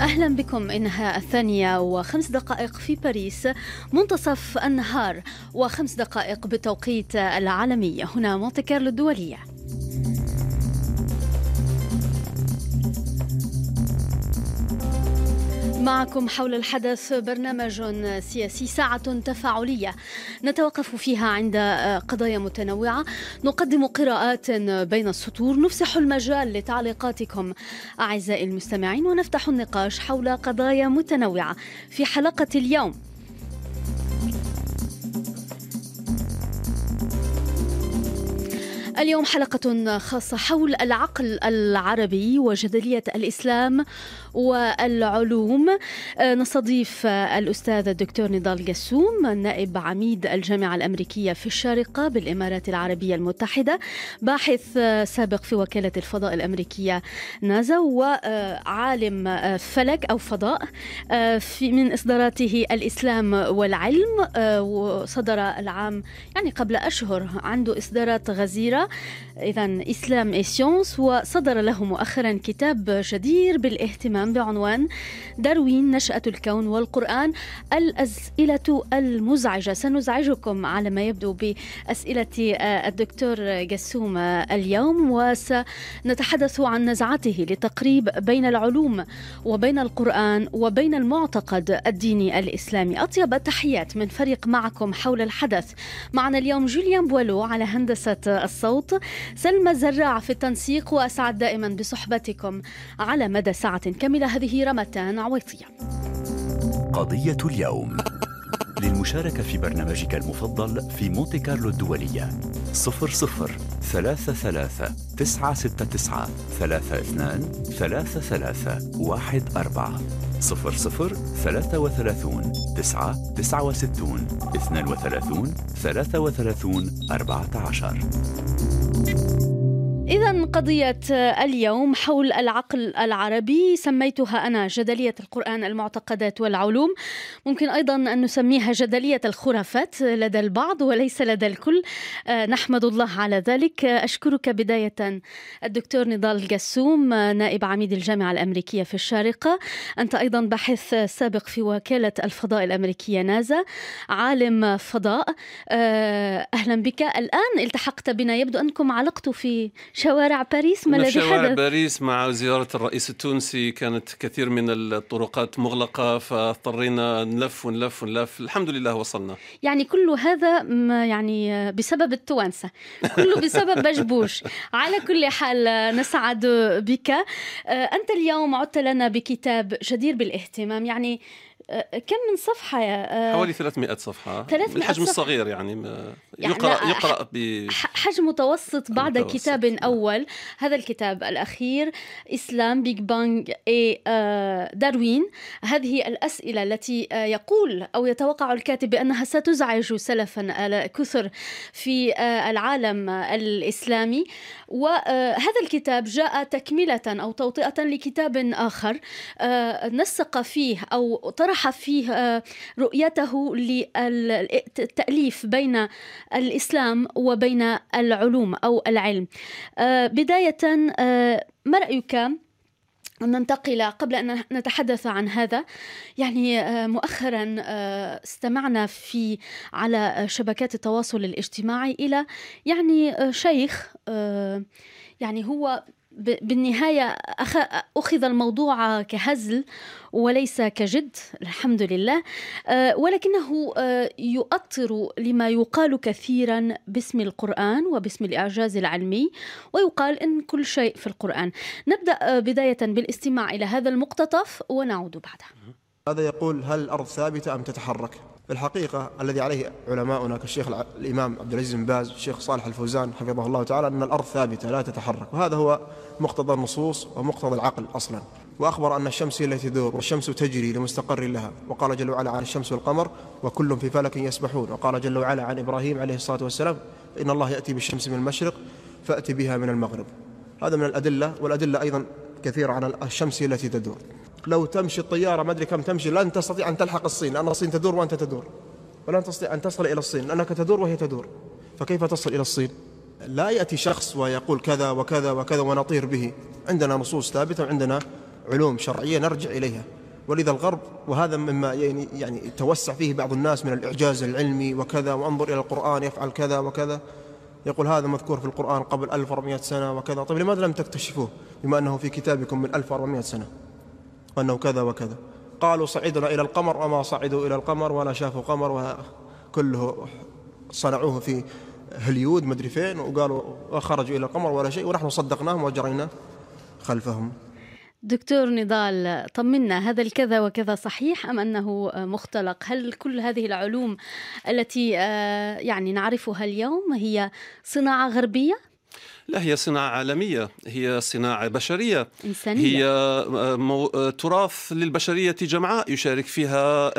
أهلا بكم. إنها الثانية وخمس دقائق في باريس منتصف النهار وخمس دقائق بالتوقيت العالمي. هنا مونتي كارلو الدولية. معكم حول الحدث برنامج سياسي ساعة تفاعلية نتوقف فيها عند قضايا متنوعة. نقدم قراءات بين السطور. نفسح المجال لتعليقاتكم أعزائي المستمعين ونفتح النقاش حول قضايا متنوعة في حلقة اليوم. اليوم حلقة خاصة حول العقل العربي وجدلية الإسلام والعلوم. نستضيف الأستاذ الدكتور نضال قسوم نائب عميد الجامعة الأمريكية في الشارقة بالإمارات العربية المتحدة باحث سابق في وكالة الفضاء الأمريكية نازا وعالم فلك أو فضاء في من إصداراته الإسلام والعلم وصدر العام يعني قبل أشهر عنده إصدارات غزيرة إذا إسلام إي سيونس وصدر له مؤخرا كتاب جدير بالاهتمام بعنوان داروين نشأة الكون والقرآن الأسئلة المزعجة. سنزعجكم على ما يبدو بأسئلة الدكتور قسوم اليوم وسنتحدث عن نزعته لتقريب بين العلوم وبين القرآن وبين المعتقد الديني الإسلامي. أطيب التحيات من فريق معكم حول الحدث. معنا اليوم جوليان بوالو على هندسة الصوت. سلمى زراع في التنسيق وأسعد دائما بصحبتكم على مدى ساعة. لنكمل هذه رمتان عويطية قضية اليوم. للمشاركة في برنامجك المفضل في مونتي كارلو الدولية. 00 33 969 32 33 14 00 33 9 69 32 33 14 إذا قضية اليوم حول العقل العربي سميتها أنا جدلية القرآن المعتقدات والعلوم. ممكن أيضا أن نسميها جدلية الخرافات لدى البعض وليس لدى الكل. نحمد الله على ذلك. أشكرك بداية الدكتور نضال قسوم نائب عميد الجامعة الأمريكية في الشارقة. أنت أيضا باحث سابق في وكالة الفضاء الأمريكية نازا عالم فضاء. أهلا بك. الآن التحقت بنا يبدو أنكم علقتوا في شوارع باريس ما الذي شوارع حدث؟ باريس مع زيارة الرئيس التونسي كانت كثير من الطرقات مغلقة فاضطرينا نلف ونلف ونلف. الحمد لله وصلنا. يعني كل هذا يعني بسبب التوانسة. كله بسبب بجبوش على كل حال نسعد بك. أنت اليوم عدت لنا بكتاب جدير بالاهتمام. يعني كم من صفحة يا حوالي 300 صفحة. 300 الحجم صفحة. الصغير يعني, يعني يقرأ يقرأ ب حجم متوسط بعد متوسط، كتاب نعم. أول. هذا الكتاب الأخير Islam Big Bang et آه، Darwin. هذه الأسئلة التي آه، يقول أو يتوقع الكاتب بأنها ستزعج سلفا آه، كثر في آه، العالم الإسلامي. وهذا الكتاب جاء تكملة أو توطئة لكتاب آخر آه، نسق فيه أو طرح فيه آه، رؤيته للتأليف بين الإسلام وبين العلوم أو العلم. آه، بداية آه، ما رأيك ننتقل قبل أن نتحدث عن هذا؟ يعني مؤخرا استمعنا في على شبكات التواصل الاجتماعي إلى يعني شيخ يعني هو بالنهاية أخ- أخذ الموضوع كهزل وليس كجد الحمد لله. آه، ولكنه آه، يؤطر لما يقال كثيرا باسم القرآن وباسم الإعجاز العلمي ويقال إن كل شيء في القرآن. نبدأ آه، بداية بالاستماع إلى هذا المقتطف ونعود بعدها. هذا يقول؟ هل الأرض ثابتة أم تتحرك؟ في الحقيقة الذي عليه علماؤنا كالشيخ الإمام عبد العزيز بن باز الشيخ صالح الفوزان حفظه الله تعالى أن الأرض ثابتة لا تتحرك. وهذا هو مقتضى النصوص ومقتضى العقل أصلا. وأخبر أن الشمس هي التي تدور والشمس تجري لمستقر لها. وقال جل وعلا عن الشمس والقمر وكل في فلك يسبحون. وقال جل وعلا عن إبراهيم عليه الصلاة والسلام إن الله يأتي بالشمس من المشرق فأتي بها من المغرب. هذا من الأدلة والأدلة أيضا كثيرة عن الشمس التي تدور. لو تمشي الطيارة ما أدري كم تمشي لن تستطيع أن تلحق الصين لأن الصين تدور وأنت تدور. ولن تستطيع أن تصل إلى الصين لأنك تدور وهي تدور. فكيف تصل إلى الصين؟ لا يأتي شخص ويقول كذا وكذا وكذا ونطير به. عندنا نصوص ثابتة وعندنا علوم شرعية نرجع إليها. ولذا الغرب وهذا مما يعني يعني توسع فيه بعض الناس من الإعجاز العلمي وكذا وأنظر إلى القرآن يفعل كذا وكذا. يقول هذا مذكور في القرآن قبل 1400 سنة وكذا. طيب لماذا لم تكتشفوه؟ بما أنه في كتابكم من 1400 سنة. وأنه كذا وكذا قالوا صعدنا إلى القمر وما صعدوا إلى القمر ولا شافوا قمر وكله صنعوه في هليود مدري فين وقالوا خرجوا إلى القمر ولا شيء ونحن صدقناهم وجرينا خلفهم دكتور نضال طمنا هذا الكذا وكذا صحيح أم أنه مختلق؟ هل كل هذه العلوم التي آه، يعني نعرفها اليوم هي صناعة غربية؟ لا هي صناعة عالمية هي صناعة بشرية. إنسانية. هي آه، مو... آه، تراث للبشرية جمعاء يشارك فيها آه،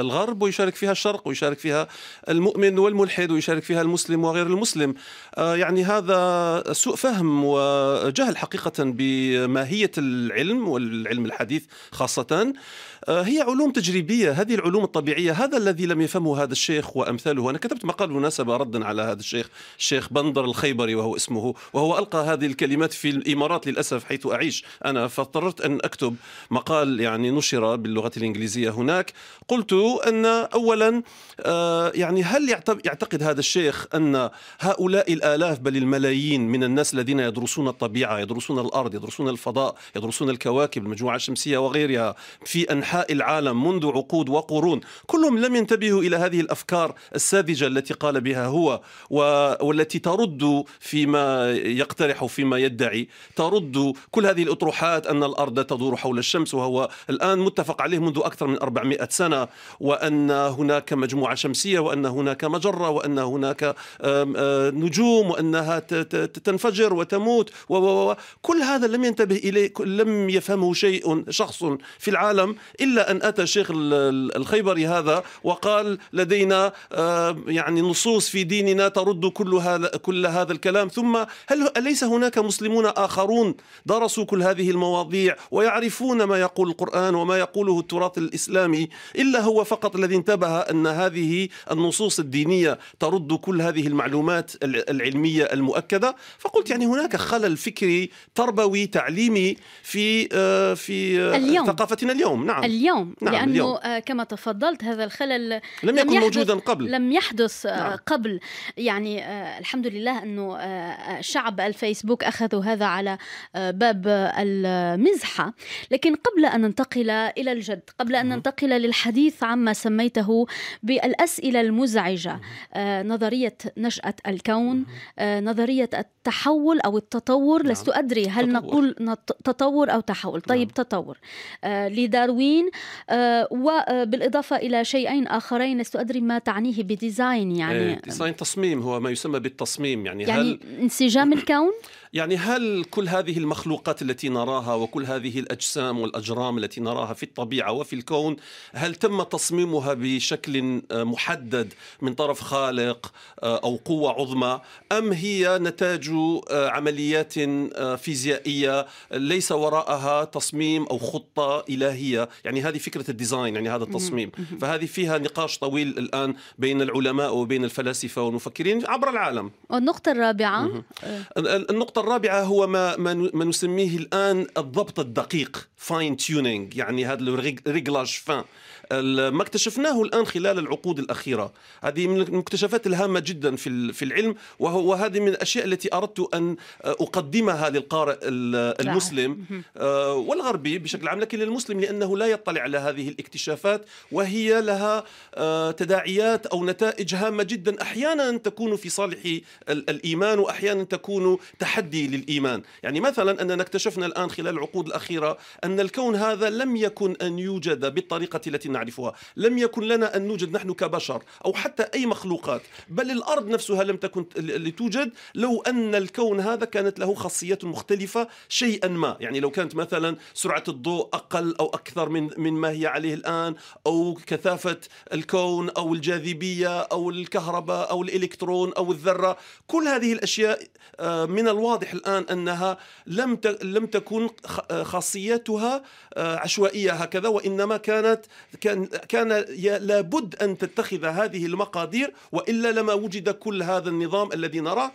الغرب ويشارك فيها الشرق ويشارك فيها المؤمن والملحد ويشارك فيها المسلم وغير المسلم. يعني هذا سوء فهم وجهل حقيقة بماهية العلم والعلم الحديث خاصة. هي علوم تجريبية هذه العلوم الطبيعية. هذا الذي لم يفهمه هذا الشيخ وأمثاله. أنا كتبت مقال بالمناسبة ردا على هذا الشيخ الشيخ بندر الخيبري وهو اسمه اسمه وهو ألقى هذه الكلمات في الإمارات للأسف حيث أعيش أنا فاضطررت أن أكتب مقال يعني نشر باللغة الإنجليزية هناك. قلت أن أولا آه، يعني هل يعتقد هذا الشيخ أن هؤلاء الآلاف بل الملايين من الناس الذين يدرسون الطبيعة يدرسون الأرض يدرسون الفضاء يدرسون الكواكب المجموعة الشمسية وغيرها في أنحاء العالم منذ عقود وقرون كلهم لم ينتبهوا إلى هذه الأفكار الساذجة التي قال بها هو والتي ترد فيما يقترح فيما يدعي. ترد كل هذه الأطروحات أن الأرض تدور حول الشمس وهو الآن متفق عليه منذ أكثر من 400 سنة وأن هناك مجموعة شمسية وأن هناك مجرة وأن هناك نجوم وأنها تنفجر وتموت كل هذا لم ينتبه إليه لم يفهمه شيء شخص في العالم إلا أن أتى الشيخ الخيبري هذا وقال لدينا يعني نصوص في ديننا ترد كل هذا كل هذا الكلام ثم هل أليس هناك مسلمون آخرون درسوا كل هذه المواضيع ويعرفون ما يقول القرآن وما يقوله التراث الإسلامي إلا هو فقط الذي انتبه أن هذه النصوص الدينية ترد كل هذه المعلومات العلمية المؤكدة فقلت يعني هناك خلل فكري تربوي تعليمي في آه، في آه، اليوم. ثقافتنا اليوم نعم اليوم نعم لأنه اليوم. آه، كما تفضلت هذا الخلل لم, لم يكن موجودا قبل لم يحدث نعم. قبل يعني الحمد لله أنه شعب الفيسبوك أخذوا هذا على آه، باب المزحة. لكن قبل أن ننتقل إلى الجد قبل أن ننتقل للحديث عما سميته بالأسئلة المزعجة آه، نظرية نشأة الكون آه، نظرية التحول أو التطور. نعم. لست أدري هل تطور. نقول تطور أو تحول. طيب نعم. تطور. لداروين وبالإضافة إلى شيئين آخرين لست أدري ما تعنيه ب design يعني. design تصميم هو ما يسمى بالتصميم يعني, يعني هل انسجام الكون يعني هل كل هذه المخلوقات التي نراها وكل هذه الأجسام والأجرام التي نراها في الطبيعة وفي الكون هل تم تصميمها بشكل آه، محدد من طرف خالق آه، أو قوة عظمى أم هي نتاج آه، عمليات فيزيائية ليس وراءها تصميم أو خطة إلهية؟ يعني هذه فكرة ال design يعني هذا التصميم. فهذه فيها نقاش طويل الآن بين العلماء وبين الفلاسفة والمفكرين عبر العالم. والنقطة الرابعة النقطة الرابعة هو ما ما نسميه الآن الضبط الدقيق fine tuning يعني هذا ال réglage fin. ما اكتشفناه الآن خلال العقود الأخيرة. هذه من المكتشفات الهامة جدا في في العلم وهذه من الأشياء التي أردت أن أقدمها للقارئ المسلم آه، والغربي بشكل عام لكن للمسلم لأنه لا يطلع على هذه الاكتشافات وهي لها آه، تداعيات أو نتائج هامة جدا. أحيانا تكون في صالح الإيمان واحيانا تكون تحدي للإيمان. يعني مثلا أننا اكتشفنا الآن خلال العقود الأخيرة أن الكون هذا لم يكن أن يوجد بالطريقة التي نعرفها. لم يكن لنا أن نوجد نحن كبشر أو حتى أي مخلوقات بل الأرض نفسها لم تكن لتوجد لو أن الكون هذا كانت له خاصيات مختلفة شيئا ما. يعني لو كانت مثلا سرعة الضوء أقل أو أكثر من, من ما هي عليه الآن أو كثافة الكون أو الجاذبية أو الكهرباء أو الإلكترون أو الذرة. كل هذه الأشياء آه، من الواضح الآن أنها لم لم تكن خاصيتها عشوائية هكذا وإنما كانت كان كان لابد أن تتخذ هذه المقادير وإلا لما وجد كل هذا النظام الذي نراه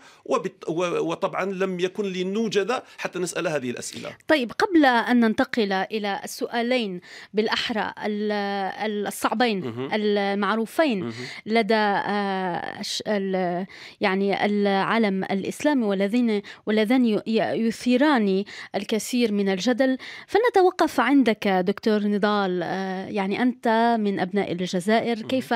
وطبعا لم يكن لنوجد حتى نسأل هذه الأسئلة. طيب قبل أن ننتقل إلى السؤالين بالأحرى الصعبين المعروفين لدى آه، يعني العالم الإسلامي والذين واللذان يثيران الكثير من الجدل فلنتوقف عندك دكتور نضال آه، يعني أنت من أبناء الجزائر كيف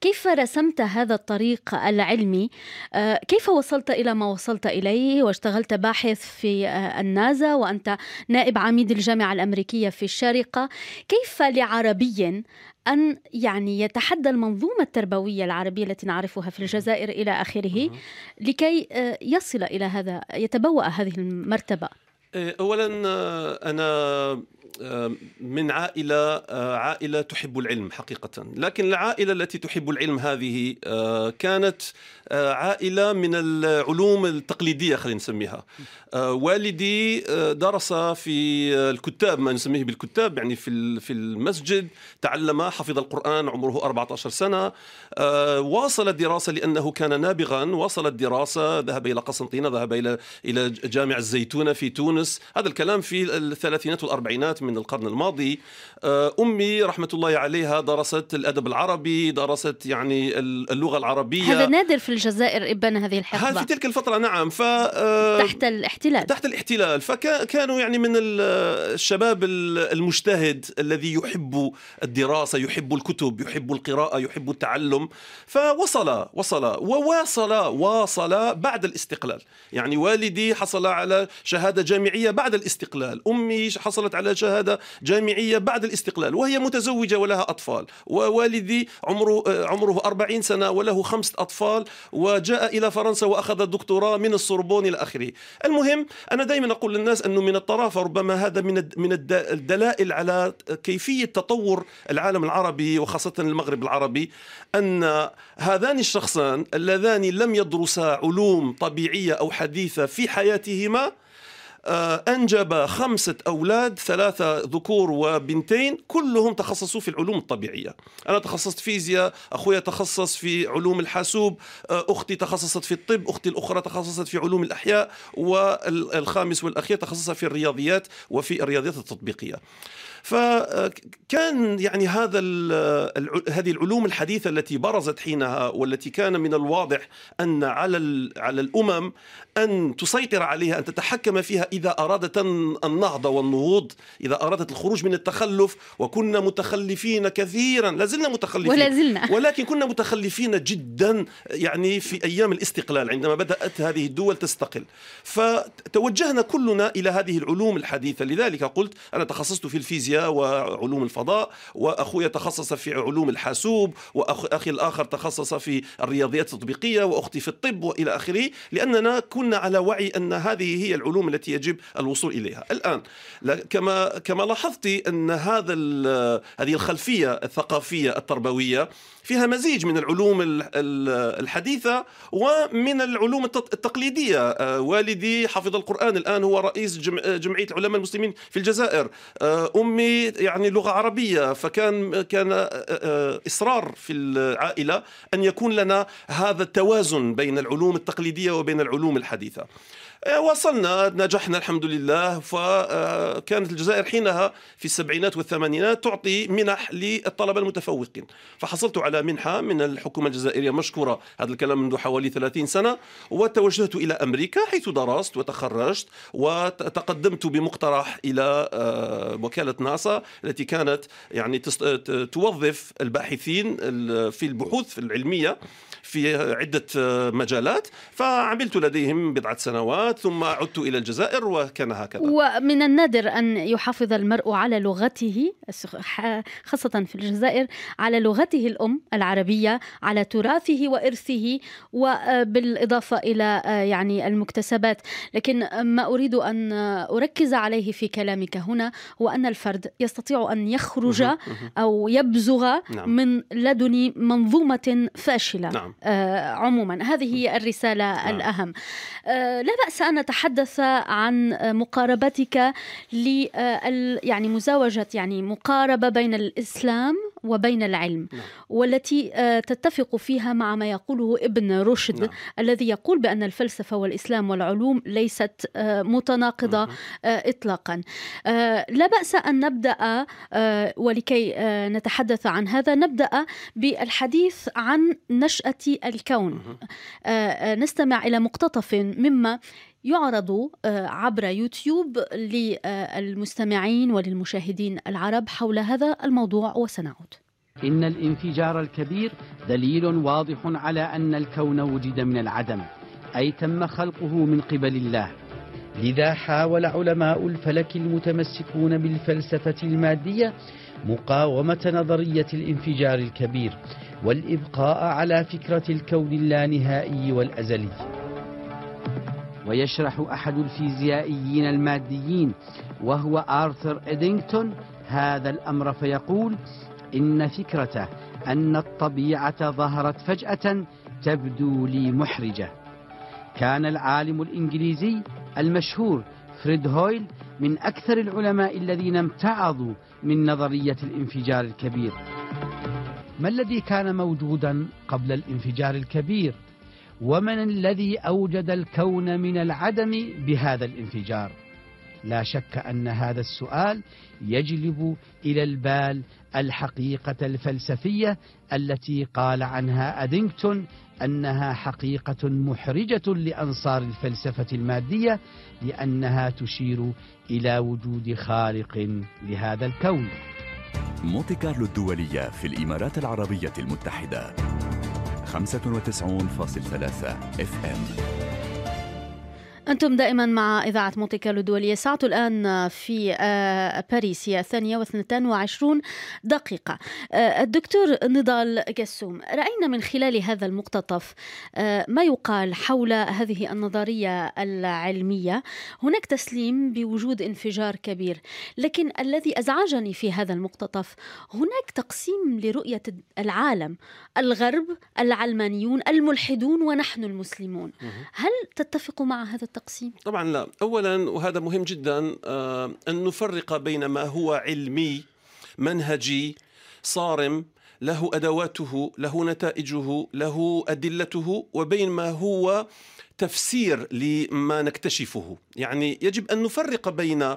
كيف رسمت هذا الطريق العلمي؟ آه، كيف وصلت إلى ما وصلت إليه؟ واشتغلت باحث في النازا وأنت نائب عميد الجامعة الأمريكية في الشارقة. كيف لعربي أن يعني يتحدى المنظومة التربوية العربية التي نعرفها في الجزائر إلى آخره لكي آه، يصل إلى هذا يتبوأ هذه المرتبة؟ أولا آه، أنا من عائلة آه، عائلة تحب العلم حقيقة. لكن العائلة التي تحب العلم هذه آه، كانت آه، عائلة من العلوم التقليدية خلينا نسميها. والدي درس في الكتاب ما نسميه بالكتاب يعني في في المسجد تعلم حفظ القرآن عمره 14 سنة. واصل الدراسة لأنه كان نابغا واصل الدراسة ذهب إلى قسنطينة ذهب إلى إلى جامع الزيتونة في تونس. هذا الكلام في الثلاثينات والأربعينات من القرن الماضي. آه، أمي رحمة الله عليها درست الأدب العربي درست يعني اللغة العربية. هذا نادر في الجزائر إبان هذه الحقبة. في تلك الفترة نعم. ف آه، تحت الاحتلال. تحت الاحتلال. فكانوا يعني من الشباب المجتهد الذي يحب الدراسة يحب الكتب يحب القراءة يحب التعلم. فوصل وصل وواصل واصل بعد الاستقلال. يعني والدي حصل على شهادة جامعية بعد الاستقلال. أمي حصلت على شهادة شهادة جامعية بعد الاستقلال وهي متزوجة ولها أطفال ووالدي عمره عمره 40 سنة وله خمسة أطفال وجاء إلى فرنسا وأخذ الدكتوراه من السوربون إلى آخره. المهم أنا دائما أقول للناس أنه من الطرافة ربما هذا من من الدلائل على كيفية تطور العالم العربي وخاصة المغرب العربي أن هذان الشخصان اللذان لم يدرسا علوم طبيعية أو حديثة في حياتهما آه، أنجب خمسة أولاد ثلاثة ذكور وبنتين كلهم تخصصوا في العلوم الطبيعية. أنا تخصصت فيزياء أخويا تخصص في علوم الحاسوب آه، أختي تخصصت في الطب أختي الأخرى تخصصت في علوم الأحياء والخامس والأخير تخصص في الرياضيات وفي الرياضيات التطبيقية. فكان يعني هذا هذه العلوم الحديثة التي برزت حينها والتي كان من الواضح أن على على الأمم أن تسيطر عليها أن تتحكم فيها إذا أرادت النهضة والنهوض إذا أرادت الخروج من التخلف. وكنا متخلفين كثيرا لازلنا متخلفين. ولا زلنا. ولكن كنا متخلفين جدا يعني في أيام الاستقلال عندما بدأت هذه الدول تستقل. فتوجهنا كلنا إلى هذه العلوم الحديثة. لذلك قلت أنا تخصصت في الفيزياء وعلوم الفضاء وأخويا تخصص في علوم الحاسوب واخي الآخر تخصص في الرياضيات التطبيقية وأختي في الطب وإلى آخره. لأننا كنا على وعي أن هذه هي العلوم التي يجب الوصول إليها. الآن كما كما لاحظت أن هذا هذه الخلفية الثقافية التربوية فيها مزيج من العلوم الحديثة ومن العلوم التقليدية. آه، والدي حفظ القرآن. الآن هو رئيس جمعية العلماء المسلمين في الجزائر. آه، أمي يعني لغة عربية فكان كان آه، إصرار في العائلة أن يكون لنا هذا التوازن بين العلوم التقليدية وبين العلوم الحديثة. وصلنا نجحنا الحمد لله. فكانت الجزائر حينها في السبعينات والثمانينات تعطي منح للطلبة المتفوقين. فحصلت على منحة من الحكومة الجزائرية مشكورة هذا الكلام منذ حوالي 30 سنة وتوجهت إلى أمريكا حيث درست وتخرجت وتقدمت بمقترح إلى آه، وكالة ناسا التي كانت يعني توظف الباحثين في البحوث العلمية. في عدة مجالات فعملت لديهم بضعة سنوات ثم عدت إلى الجزائر وكان هكذا ومن النادر أن يحافظ المرء على لغته خاصة في الجزائر على لغته الأم العربية على تراثه وإرثه وبالإضافة إلى يعني المكتسبات لكن ما أريد أن أركز عليه في كلامك هنا هو أن الفرد يستطيع أن يخرج أو يبزغ نعم. من لدن منظومة فاشلة نعم. آه، عموما هذه هي الرسالة نعم. الأهم آه، لا بأس أن نتحدث عن مقاربتك ل يعني مزاوجة يعني مقاربة بين الإسلام وبين العلم نعم. والتي آه، تتفق فيها مع ما يقوله ابن رشد نعم. الذي يقول بأن الفلسفة والإسلام والعلوم ليست آه، متناقضة. آه، إطلاقا لا بأس أن نبدأ ولكي نتحدث عن هذا نبدأ بالحديث عن نشأة الكون نستمع إلى مقتطف مما يعرض آه، عبر يوتيوب للمستمعين وللمشاهدين العرب حول هذا الموضوع وسنعود. إن الانفجار الكبير دليل واضح على أن الكون وجد من العدم أي تم خلقه من قبل الله. لذا حاول علماء الفلك المتمسكون بالفلسفة المادية مقاومة نظرية الانفجار الكبير والإبقاء على فكرة الكون اللانهائي والأزلي. ويشرح أحد الفيزيائيين الماديين وهو آرثر إدينغتون هذا الأمر فيقول إن فكرته أن الطبيعة ظهرت فجأة تبدو لي محرجة. كان العالم الإنجليزي المشهور فريد هويل من أكثر العلماء الذين امتعضوا من نظرية الانفجار الكبير. ما الذي كان موجودا قبل الانفجار الكبير؟ ومن الذي أوجد الكون من العدم بهذا الانفجار؟ لا شك أن هذا السؤال يجلب إلى البال الحقيقة الفلسفية التي قال عنها أدينغتون أنها حقيقة محرجة لأنصار الفلسفة المادية لأنها تشير إلى وجود خالق لهذا الكون. مونتي كارلو الدولية في الإمارات العربية المتحدة. 95.3 FM أنتم دائما مع إذاعة مونتي كارلو الدولية ساعة الآن في آه، باريس هي الثانية واثنتان وعشرون دقيقة. آه، الدكتور نضال قسوم رأينا من خلال هذا المقتطف آه، ما يقال حول هذه النظرية العلمية؟ هناك تسليم بوجود انفجار كبير لكن الذي أزعجني في هذا المقتطف هناك تقسيم لرؤية العالم الغرب العلمانيون الملحدون ونحن المسلمون. هل تتفق مع هذا التقسيم؟ طبعا لا اولا وهذا مهم جدا آه، أن نفرق بين ما هو علمي منهجي صارم له أدواته له نتائجه له أدلته وبين ما هو تفسير لما نكتشفه يعني يجب أن نفرق بين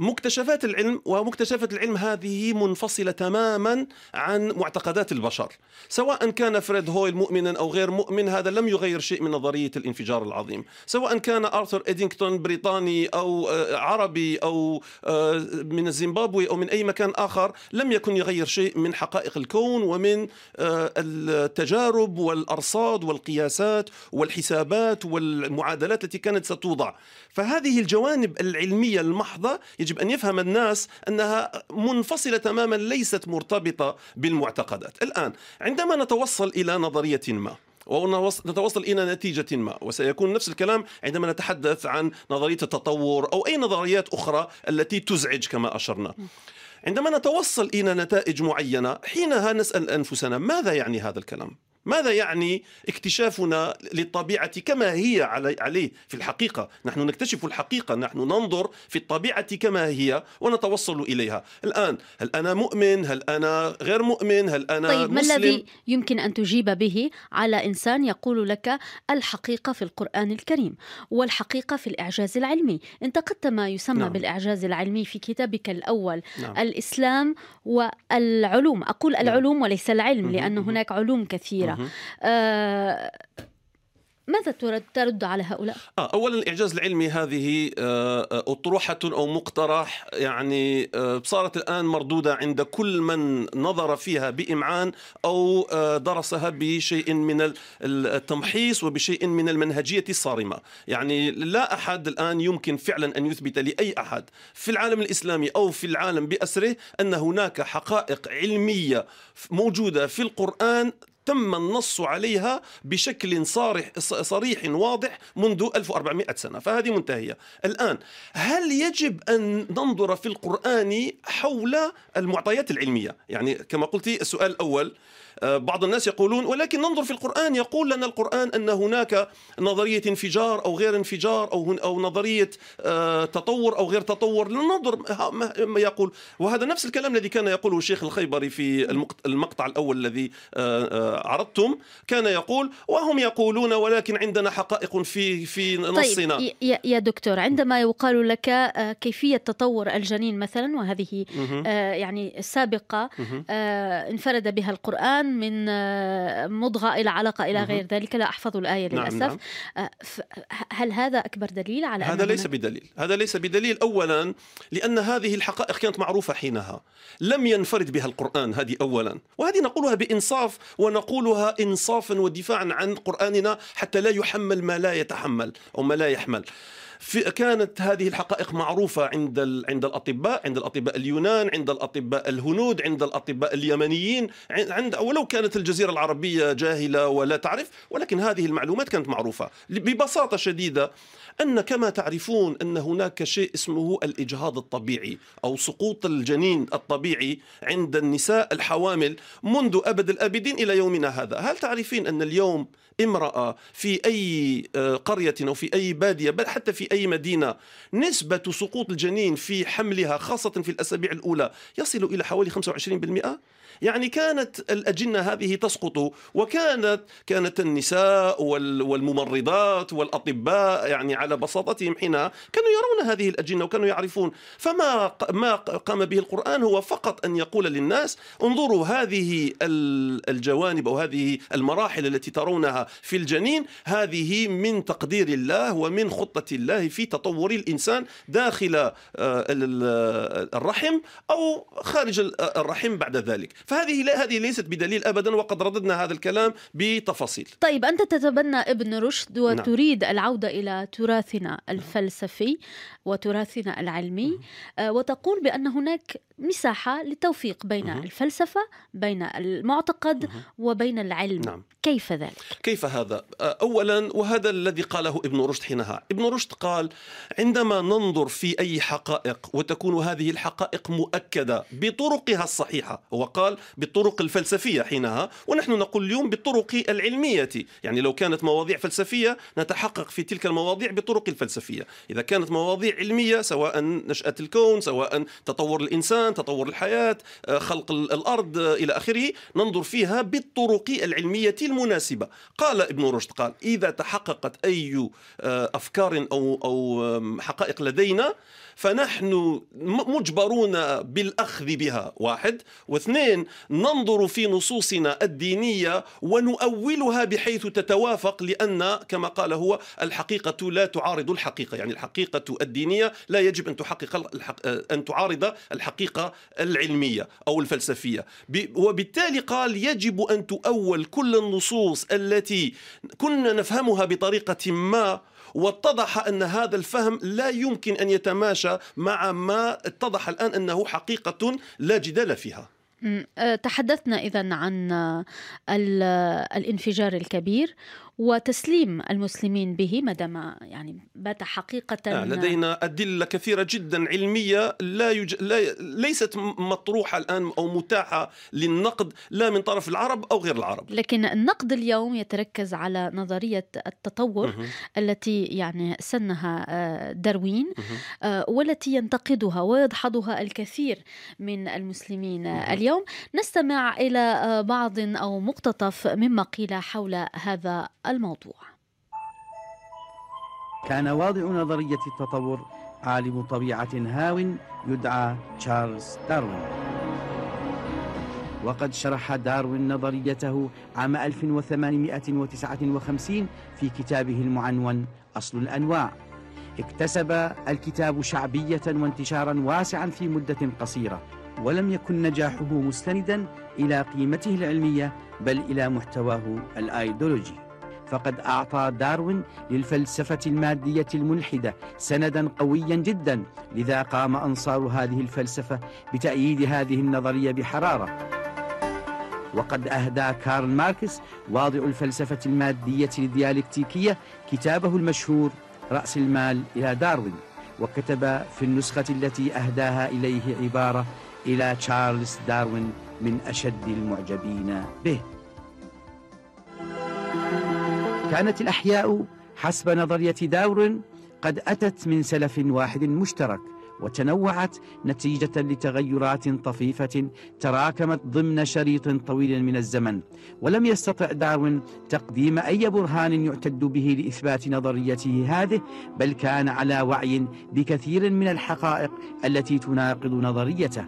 مكتشفات العلم ومكتشفات العلم هذه منفصلة تماما عن معتقدات البشر. سواء كان فريد هويل مؤمنا أو غير مؤمن هذا لم يغير شيء من نظرية الانفجار العظيم. سواء كان آرثر إدينغتون بريطاني أو آه، عربي أو آه، من الزيمبابوي أو من أي مكان آخر لم يكن يغير شيء من حقائق الكون ومن آه، التجارب والأرصاد والقياسات والحسابات والمعادلات التي كانت ستوضع. فهذه الجوانب العلمية المحضة يجب أن يفهم الناس أنها منفصلة تماما ليست مرتبطة بالمعتقدات الآن عندما نتوصل إلى نظرية ما ونتوصل إلى نتيجة ما وسيكون نفس الكلام عندما نتحدث عن نظرية التطور أو أي نظريات أخرى التي تزعج كما أشرنا عندما نتوصل إلى نتائج معينة حينها نسأل أنفسنا ماذا يعني هذا الكلام؟ ماذا يعني اكتشافنا للطبيعة كما هي علي- عليه في الحقيقة نحن نكتشف الحقيقة نحن ننظر في الطبيعة كما هي ونتوصل إليها الآن هل أنا مؤمن هل أنا غير مؤمن هل أنا طيب ما مسلم الذي يمكن أن تجيب به على إنسان يقول لك الحقيقة في القرآن الكريم والحقيقة في الإعجاز العلمي انتقدت ما يسمى نعم. نعم. بالإعجاز العلمي في كتابك الأول نعم. الإسلام والعلوم أقول العلوم وليس العلم لأن. هناك علوم كثيرة مهم. آه ماذا ترد, ترد على هؤلاء؟ آه أولا الإعجاز العلمي هذه آه، آه، أطروحة أو مقترح يعني صارت الآن مردودة عند كل من نظر فيها بإمعان أو درسها بشيء من ال- التمحيص وبشيء من المنهجية الصارمة يعني لا أحد الآن يمكن فعلا أن يثبت لأي أحد في العالم الإسلامي أو في العالم بأسره أن هناك حقائق علمية موجودة في القرآن تم النص عليها بشكل صارح صريح واضح منذ 1400 سنة. فهذه منتهية. الآن هل يجب أن ننظر في القرآن حول المعطيات العلمية؟ يعني كما قلت السؤال الأول بعض الناس يقولون ولكن ننظر في القرآن يقول لنا القرآن أن هناك نظرية انفجار أو غير انفجار أو, أو نظرية آه، تطور أو غير تطور. لننظر ما يقول. وهذا نفس الكلام الذي كان يقوله الشيخ الخيبري في المقطع الأول الذي آه، عرضتم. كان يقول وهم يقولون ولكن عندنا حقائق في في طيب، نصنا. طيب يا دكتور عندما يقال لك كيفية تطور الجنين مثلا وهذه يعني السابقة انفرد بها القرآن من مضغة إلى علقة إلى غير ذلك. لا أحفظ الآية نعم للأسف. نعم. نعم. هل هذا أكبر دليل على هذا ليس بدليل. هذا ليس بدليل. أولا لأن هذه الحقائق كانت معروفة حينها. لم ينفرد بها القرآن هذه أولا. وهذه نقولها بإنصاف ونقولها إنصافا ودفاعا عن قرآننا حتى لا يحمل ما لا يتحمل أو ما لا يحمل. في كانت هذه الحقائق معروفة عند عند الأطباء عند الأطباء اليونان عند الأطباء الهنود عند الأطباء اليمنيين عند ولو كانت الجزيرة العربية جاهلة ولا تعرف ولكن هذه المعلومات كانت معروفة. ببساطة شديدة أن كما تعرفون أن هناك شيء اسمه الإجهاض الطبيعي أو سقوط الجنين الطبيعي عند النساء الحوامل منذ أبد الآبدين إلى يومنا هذا. هل تعرفين أن اليوم امرأة في أي آه، قرية أو في أي بادية بل حتى في أي مدينة نسبة سقوط الجنين في حملها خاصة في الأسابيع الأولى يصل إلى حوالي 25% يعني كانت الأجنة هذه تسقط وكانت كانت النساء والممرضات والأطباء يعني على بساطتهم حينها كانوا يرون هذه الأجنة وكانوا يعرفون. فما ما قام به القرآن هو فقط أن يقول للناس انظروا هذه الجوانب أو هذه المراحل التي ترونها في الجنين. هذه من تقدير الله ومن خطة الله في تطور الإنسان داخل آه، الرحم أو خارج الرحم بعد ذلك. فهذه لا هذه ليست بدليل ابدا وقد رددنا هذا الكلام بتفاصيل طيب أنت تتبنى ابن رشد نعم. وتريد نعم. العودة إلى تراثنا الفلسفي وتراثنا العلمي آه، وتقول بأن هناك مساحة للتوفيق بين مه. الفلسفة بين المعتقد مه. وبين العلم. نعم. كيف ذلك؟ كيف هذا؟ اولا وهذا الذي قاله ابن رشد حينها. ابن رشد قال عندما ننظر في أي حقائق وتكون هذه الحقائق مؤكدة بطرقها الصحيحة. هو قال بالطرق الفلسفية حينها ونحن نقول اليوم بالطرق العلمية. يعني لو كانت مواضيع فلسفية نتحقق في تلك المواضيع بالطرق الفلسفية. إذا كانت مواضيع علمية سواء نشأة الكون سواء تطور الإنسان تطور الحياة آه، خلق الأرض آه، إلى آخره. ننظر فيها بالطرق العلمية المناسبة. قال ابن رشد قال إذا تحققت أي آه، أفكار أو أو حقائق لدينا فنحن مجبرون بالأخذ بها. واحد. واثنين ننظر في نصوصنا الدينية ونؤولها بحيث تتوافق لأن كما قال هو الحقيقة لا تعارض الحقيقة. يعني الحقيقة الدينية لا يجب أن تحقق أن تعارض العلمية أو الفلسفية. وبالتالي قال يجب أن تؤول كل النصوص التي كنا نفهمها بطريقة ما واتضح أن هذا الفهم لا يمكن أن يتماشى مع ما اتضح الآن أنه حقيقة لا جدال فيها. أه، تحدثنا إذا عن الانفجار الكبير وتسليم المسلمين به ما دام يعني بات حقيقة آه لدينا أدلة كثيرة جدا علمية لا, يج... لا ليست مطروحة الآن أو متاحة للنقد لا من طرف العرب أو غير العرب لكن النقد اليوم يتركز على نظرية التطور مه. التي يعني سنها آه، داروين مه. والتي ينتقدها ويدحضها الكثير من المسلمين مه. اليوم نستمع إلى آه، بعض أو مقتطف مما قيل حول هذا الموضوع. كان واضع نظرية التطور عالم طبيعة هاو يدعى تشارلز داروين. وقد شرح داروين نظريته عام 1859 في كتابه المعنون أصل الأنواع. اكتسب الكتاب شعبية وانتشارا واسعا في مدة قصيرة ولم يكن نجاحه مستندا إلى قيمته العلمية بل إلى محتواه الآيديولوجي فقد أعطى داروين للفلسفة المادية الملحدة سندا قويا جدا لذا قام أنصار هذه الفلسفة بتأييد هذه النظرية بحرارة. وقد أهدى كارل ماركس واضع الفلسفة المادية الديالكتيكية كتابه المشهور رأس المال إلى داروين وكتب في النسخة التي أهداها إليه عبارة إلى تشارلز داروين من أشد المعجبين به. كانت الأحياء حسب نظرية داورن قد أتت من سلف واحد مشترك وتنوعت نتيجة لتغيرات طفيفة تراكمت ضمن شريط طويل من الزمن. ولم يستطع داروين تقديم أي برهان يعتد به لإثبات نظريته هذه بل كان على وعي بكثير من الحقائق التي تناقض نظريته.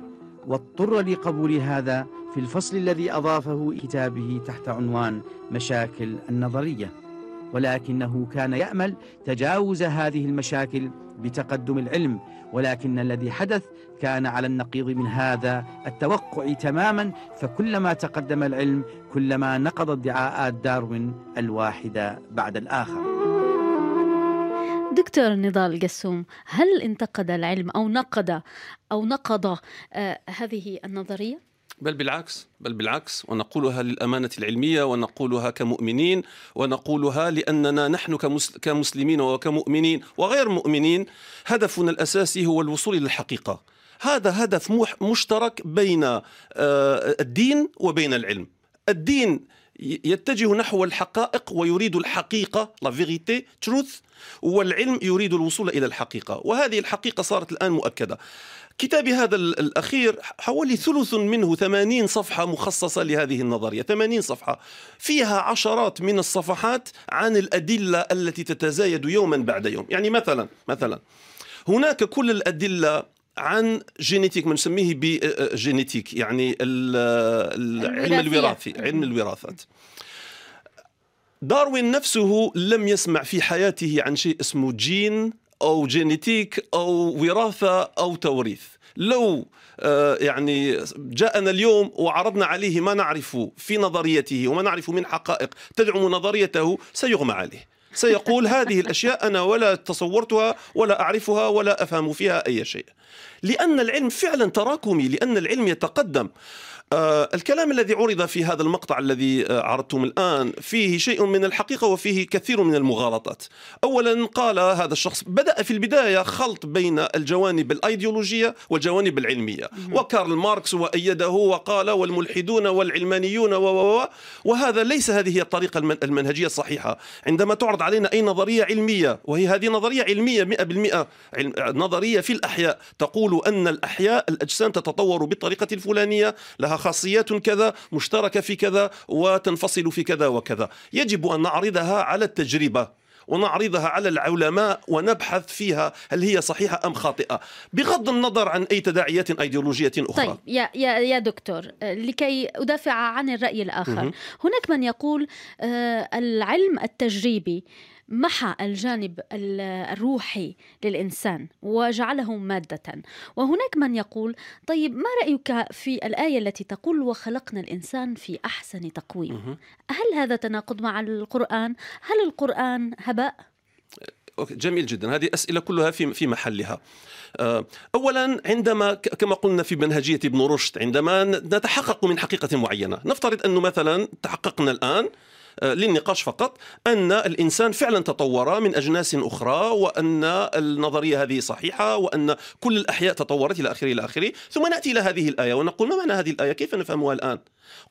واضطر لقبول هذا في الفصل الذي أضافه كتابه تحت عنوان مشاكل النظرية. ولكنه كان يأمل تجاوز هذه المشاكل بتقدم العلم ولكن الذي حدث كان على النقيض من هذا التوقع تماما فكلما تقدم العلم كلما نقض ادعاءات داروين الواحدة بعد الآخر دكتور نضال قسوم هل انتقد العلم أو نقد أو نقض آه هذه النظرية؟ بل بالعكس بل بالعكس ونقولها للأمانة العلمية ونقولها كمؤمنين ونقولها لأننا نحن كمسلمين وكمؤمنين وغير مؤمنين هدفنا الأساسي هو الوصول إلى الحقيقة. هذا هدف مشترك بين آه، الدين وبين العلم. الدين يتجه نحو الحقائق ويريد الحقيقة لا فيغيتي تروث والعلم يريد الوصول إلى الحقيقة. وهذه الحقيقة صارت الآن مؤكدة. كتابي هذا الأخير حوالي ثلث منه 80 صفحة مخصصة لهذه النظرية. 80 صفحة. فيها عشرات من الصفحات عن الأدلة التي تتزايد يوما بعد يوم. يعني مثلا مثلا هناك كل الأدلة عن génétique ما نسميه ب génétique يعني العلم الوراثي علم الوراثات. داروين نفسه لم يسمع في حياته عن شيء اسمه جين أو جينيتيك أو وراثة أو توريث. لو آه، يعني جاءنا اليوم وعرضنا عليه ما نعرف في نظريته وما نعرف من حقائق تدعم نظريته سيغمى عليه. سيقول هذه الأشياء أنا ولا تصورتها ولا أعرفها ولا أفهم فيها أي شيء. لأن العلم فعلا تراكمي لأن العلم يتقدم. الكلام الذي عرض في هذا المقطع الذي آه عرضتم الآن فيه شيء من الحقيقة وفيه كثير من المغالطات. أولا قال هذا الشخص بدأ في البداية خلط بين الجوانب الأيديولوجية والجوانب العلمية. وكارل ماركس وأيده وقال والملحدون والعلمانيون و وهذا ليس هذه هي الطريقة المنهجية الصحيحة. عندما تعرض علينا أي نظرية علمية وهي هذه نظرية علمية 100% نظرية في الأحياء تقول أن الأحياء الأجسام تتطور بالطريقة الفلانية لها خاصيات كذا مشتركة في كذا وتنفصل في كذا وكذا. يجب أن نعرضها على التجربة ونعرضها على العلماء ونبحث فيها هل هي صحيحة أم خاطئة. بغض النظر عن أي تداعيات أيديولوجية أخرى. طيب يا, يا, يا دكتور لكي أدافع عن الرأي الآخر. هناك من يقول آه، العلم التجريبي محى الجانب الروحي للإنسان وجعله مادة. وهناك من يقول طيب ما رأيك في الآية التي تقول وخلقنا الإنسان في أحسن تقويم؟ هل هذا تناقض مع القرآن؟ هل القرآن هباء؟ جميل جدا. هذه أسئلة كلها في في محلها. آه، اولا عندما كما قلنا في منهجية ابن رشد عندما نتحقق من حقيقة معينة. نفترض أنه مثلا تحققنا الآن آه، للنقاش فقط أن الإنسان فعلا تطور من أجناس أخرى وأن النظرية هذه صحيحة وأن كل الأحياء تطورت إلى آخره إلى آخره. ثم نأتي إلى هذه الآية ونقول ما معنى هذه الآية؟ كيف نفهمها الآن؟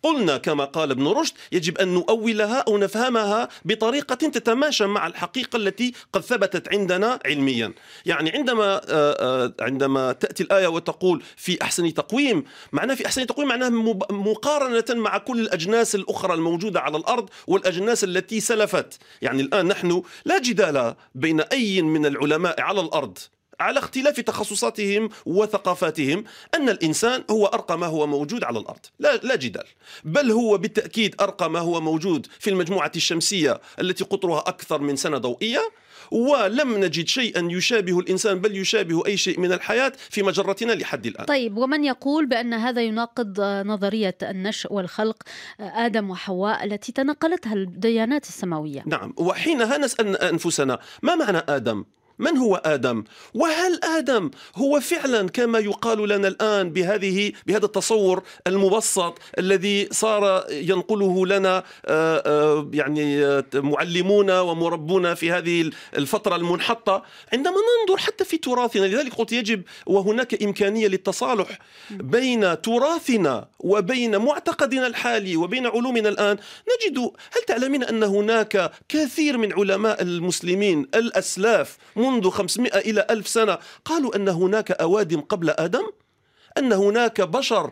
قلنا كما قال ابن رشد يجب أن نؤولها أو نفهمها بطريقة تتماشى مع الحقيقة التي قد ثبتت عندنا علميا. يعني عندما آه، آه، عندما تأتي الآية وتقول في أحسن تقويم معناه في أحسن تقويم معناه مقارنة مع كل الأجناس الأخرى الموجودة على الأرض والأجناس التي سلفت. يعني الآن نحن لا جدال بين أي من العلماء على الأرض. على اختلاف تخصصاتهم وثقافاتهم أن الإنسان هو أرقى ما هو موجود على الأرض. لا, لا جدال. بل هو بالتأكيد أرقى ما هو موجود في المجموعة الشمسية التي قطرها أكثر من سنة ضوئية ولم نجد شيئا يشابه الإنسان بل يشابه أي شيء من الحياة في مجرتنا لحد الآن. طيب ومن يقول بأن هذا يناقض نظرية النشء والخلق آدم وحواء التي تنقلتها الديانات السماوية؟ نعم وحينها نسأل أنفسنا ما معنى آدم؟ من هو آدم؟ وهل آدم هو فعلا كما يقال لنا الآن بهذه بهذا التصور المبسط الذي صار ينقله لنا آه، آه، يعني آه، معلمونا ومربونا في هذه الفترة المنحطة؟ عندما ننظر حتى في تراثنا لذلك قلت يجب وهناك إمكانية للتصالح بين تراثنا وبين معتقدنا الحالي وبين علومنا الآن. نجد هل تعلمين أن هناك كثير من علماء المسلمين الأسلاف 500 إلى 1000 سنة قالوا أن هناك أوادم قبل آدم أن هناك بشر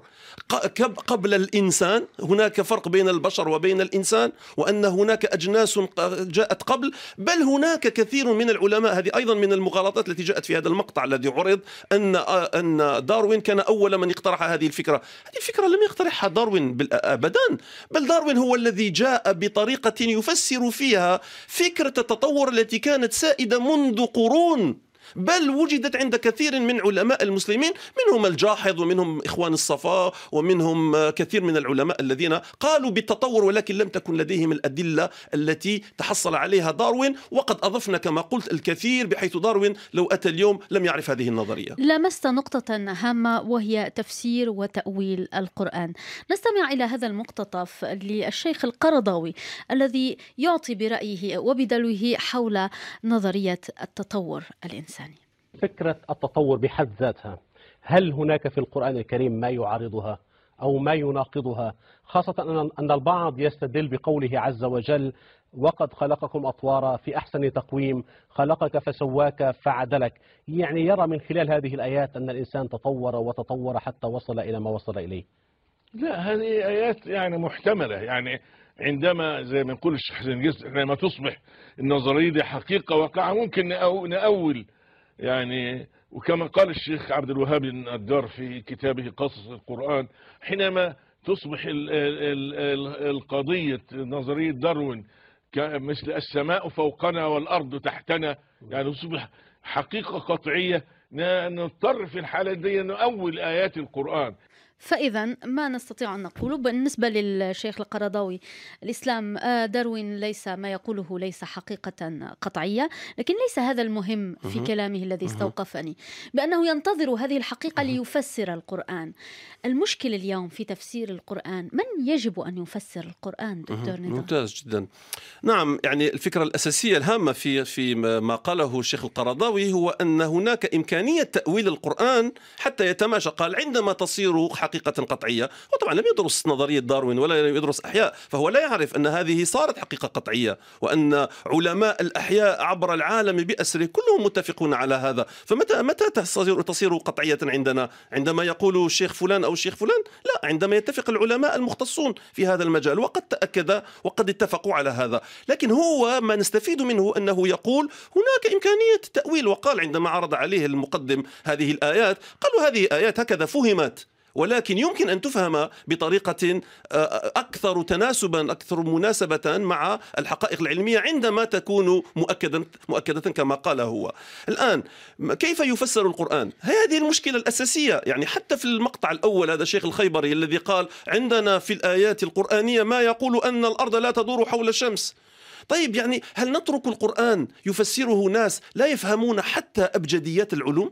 قبل الإنسان هناك فرق بين البشر وبين الإنسان وأن هناك أجناس جاءت قبل بل هناك كثير من العلماء هذه أيضا من المغالطات التي جاءت في هذا المقطع الذي عرض أن أن داروين كان أول من اقترح هذه الفكرة. هذه الفكرة لم يقترحها داروين أبدا بل داروين هو الذي جاء بطريقة يفسر فيها فكرة التطور التي كانت سائدة منذ قرون. بل وجدت عند كثير من علماء المسلمين منهم الجاحظ ومنهم إخوان الصفاء ومنهم كثير من العلماء الذين قالوا بالتطور ولكن لم تكن لديهم الأدلة التي تحصل عليها داروين وقد أضفنا كما قلت الكثير بحيث داروين لو أتى اليوم لم يعرف هذه النظرية. لمست نقطة هامة وهي تفسير وتأويل القرآن. نستمع إلى هذا المقتطف للشيخ القرضاوي الذي يعطي برأيه وبدلوه حول نظرية التطور الإنساني. الإنساني فكرة التطور بحد ذاتها. هل هناك في القرآن الكريم ما يعارضها أو ما يناقضها؟ خاصة أن البعض يستدل بقوله عز وجل وقد خلقكم أطوارا في أحسن تقويم خلقك فسواك فعدلك. يعني يرى من خلال هذه الآيات أن الإنسان تطور وتطور حتى وصل إلى ما وصل إليه. لا هذه آيات يعني محتملة. يعني عندما زي ما نقول الشيخ حسين جسر عندما تصبح النظرية دي حقيقة واقعة ممكن نأول يعني وكما قال الشيخ عبد الوهاب النجار في كتابه قصص القرآن حينما تصبح ال ال ال القضية نظرية داروين مثل السماء فوقنا والأرض تحتنا يعني تصبح حقيقة قطعية نضطر في الحالة دي نؤول آيات القرآن. فإذا ما نستطيع أن نقوله بالنسبة للشيخ القرضاوي الإسلام آه، داروين ليس ما يقوله ليس حقيقة قطعية لكن ليس هذا المهم في كلامه الذي استوقفني بأنه ينتظر هذه الحقيقة ليفسر القرآن. المشكلة اليوم في تفسير القرآن من يجب أن يفسر القرآن دكتور نضال ممتاز جدا. نعم يعني الفكرة الأساسية الهامة في في ما قاله الشيخ القرضاوي هو أن هناك إمكانية تأويل القرآن حتى يتماشى. قال عندما تصير حقيقة قطعية. وطبعا لم يدرس نظرية داروين ولا يدرس أحياء فهو لا يعرف أن هذه صارت حقيقة قطعية وأن علماء الأحياء عبر العالم بأسره كلهم متفقون على هذا. فمتى متى تصير, تصير قطعية عندنا؟ عندما يقول الشيخ فلان أو الشيخ فلان؟ لا عندما يتفق العلماء المختصون في هذا المجال وقد تأكد وقد اتفقوا على هذا. لكن هو ما نستفيد منه أنه يقول هناك إمكانية تأويل وقال عندما عرض عليه المقدم هذه الآيات قالوا هذه آيات هكذا فهمت. ولكن يمكن أن تفهم بطريقة آه، أكثر تناسبا أكثر مناسبة مع الحقائق العلمية عندما تكون مؤكدا مؤكدة كما قال هو. الآن كيف يفسر القرآن؟ هذه المشكلة الأساسية يعني حتى في المقطع الأول هذا الشيخ الخيبري الذي قال عندنا في الآيات القرآنية ما يقول أن الأرض لا تدور حول الشمس. طيب يعني هل نترك القرآن يفسره ناس لا يفهمون حتى أبجديات العلوم؟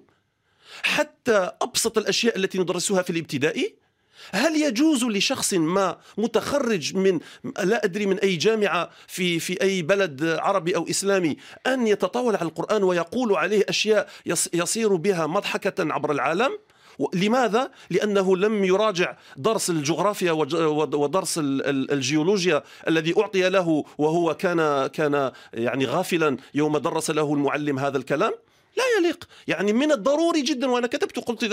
حتى أبسط الأشياء التي ندرسها في الابتدائي هل يجوز لشخص ما متخرج من لا أدري من أي جامعة في في أي بلد عربي أو إسلامي أن يتطاول على القرآن ويقول عليه أشياء يصير بها مضحكة عبر العالم؟ لماذا؟ لأنه لم يراجع درس الجغرافيا ودرس الجيولوجيا الذي أعطي له وهو كان كان يعني غافلا يوم درس له المعلم هذا الكلام لا يليق. يعني من الضروري جدا وأنا كتبت قلت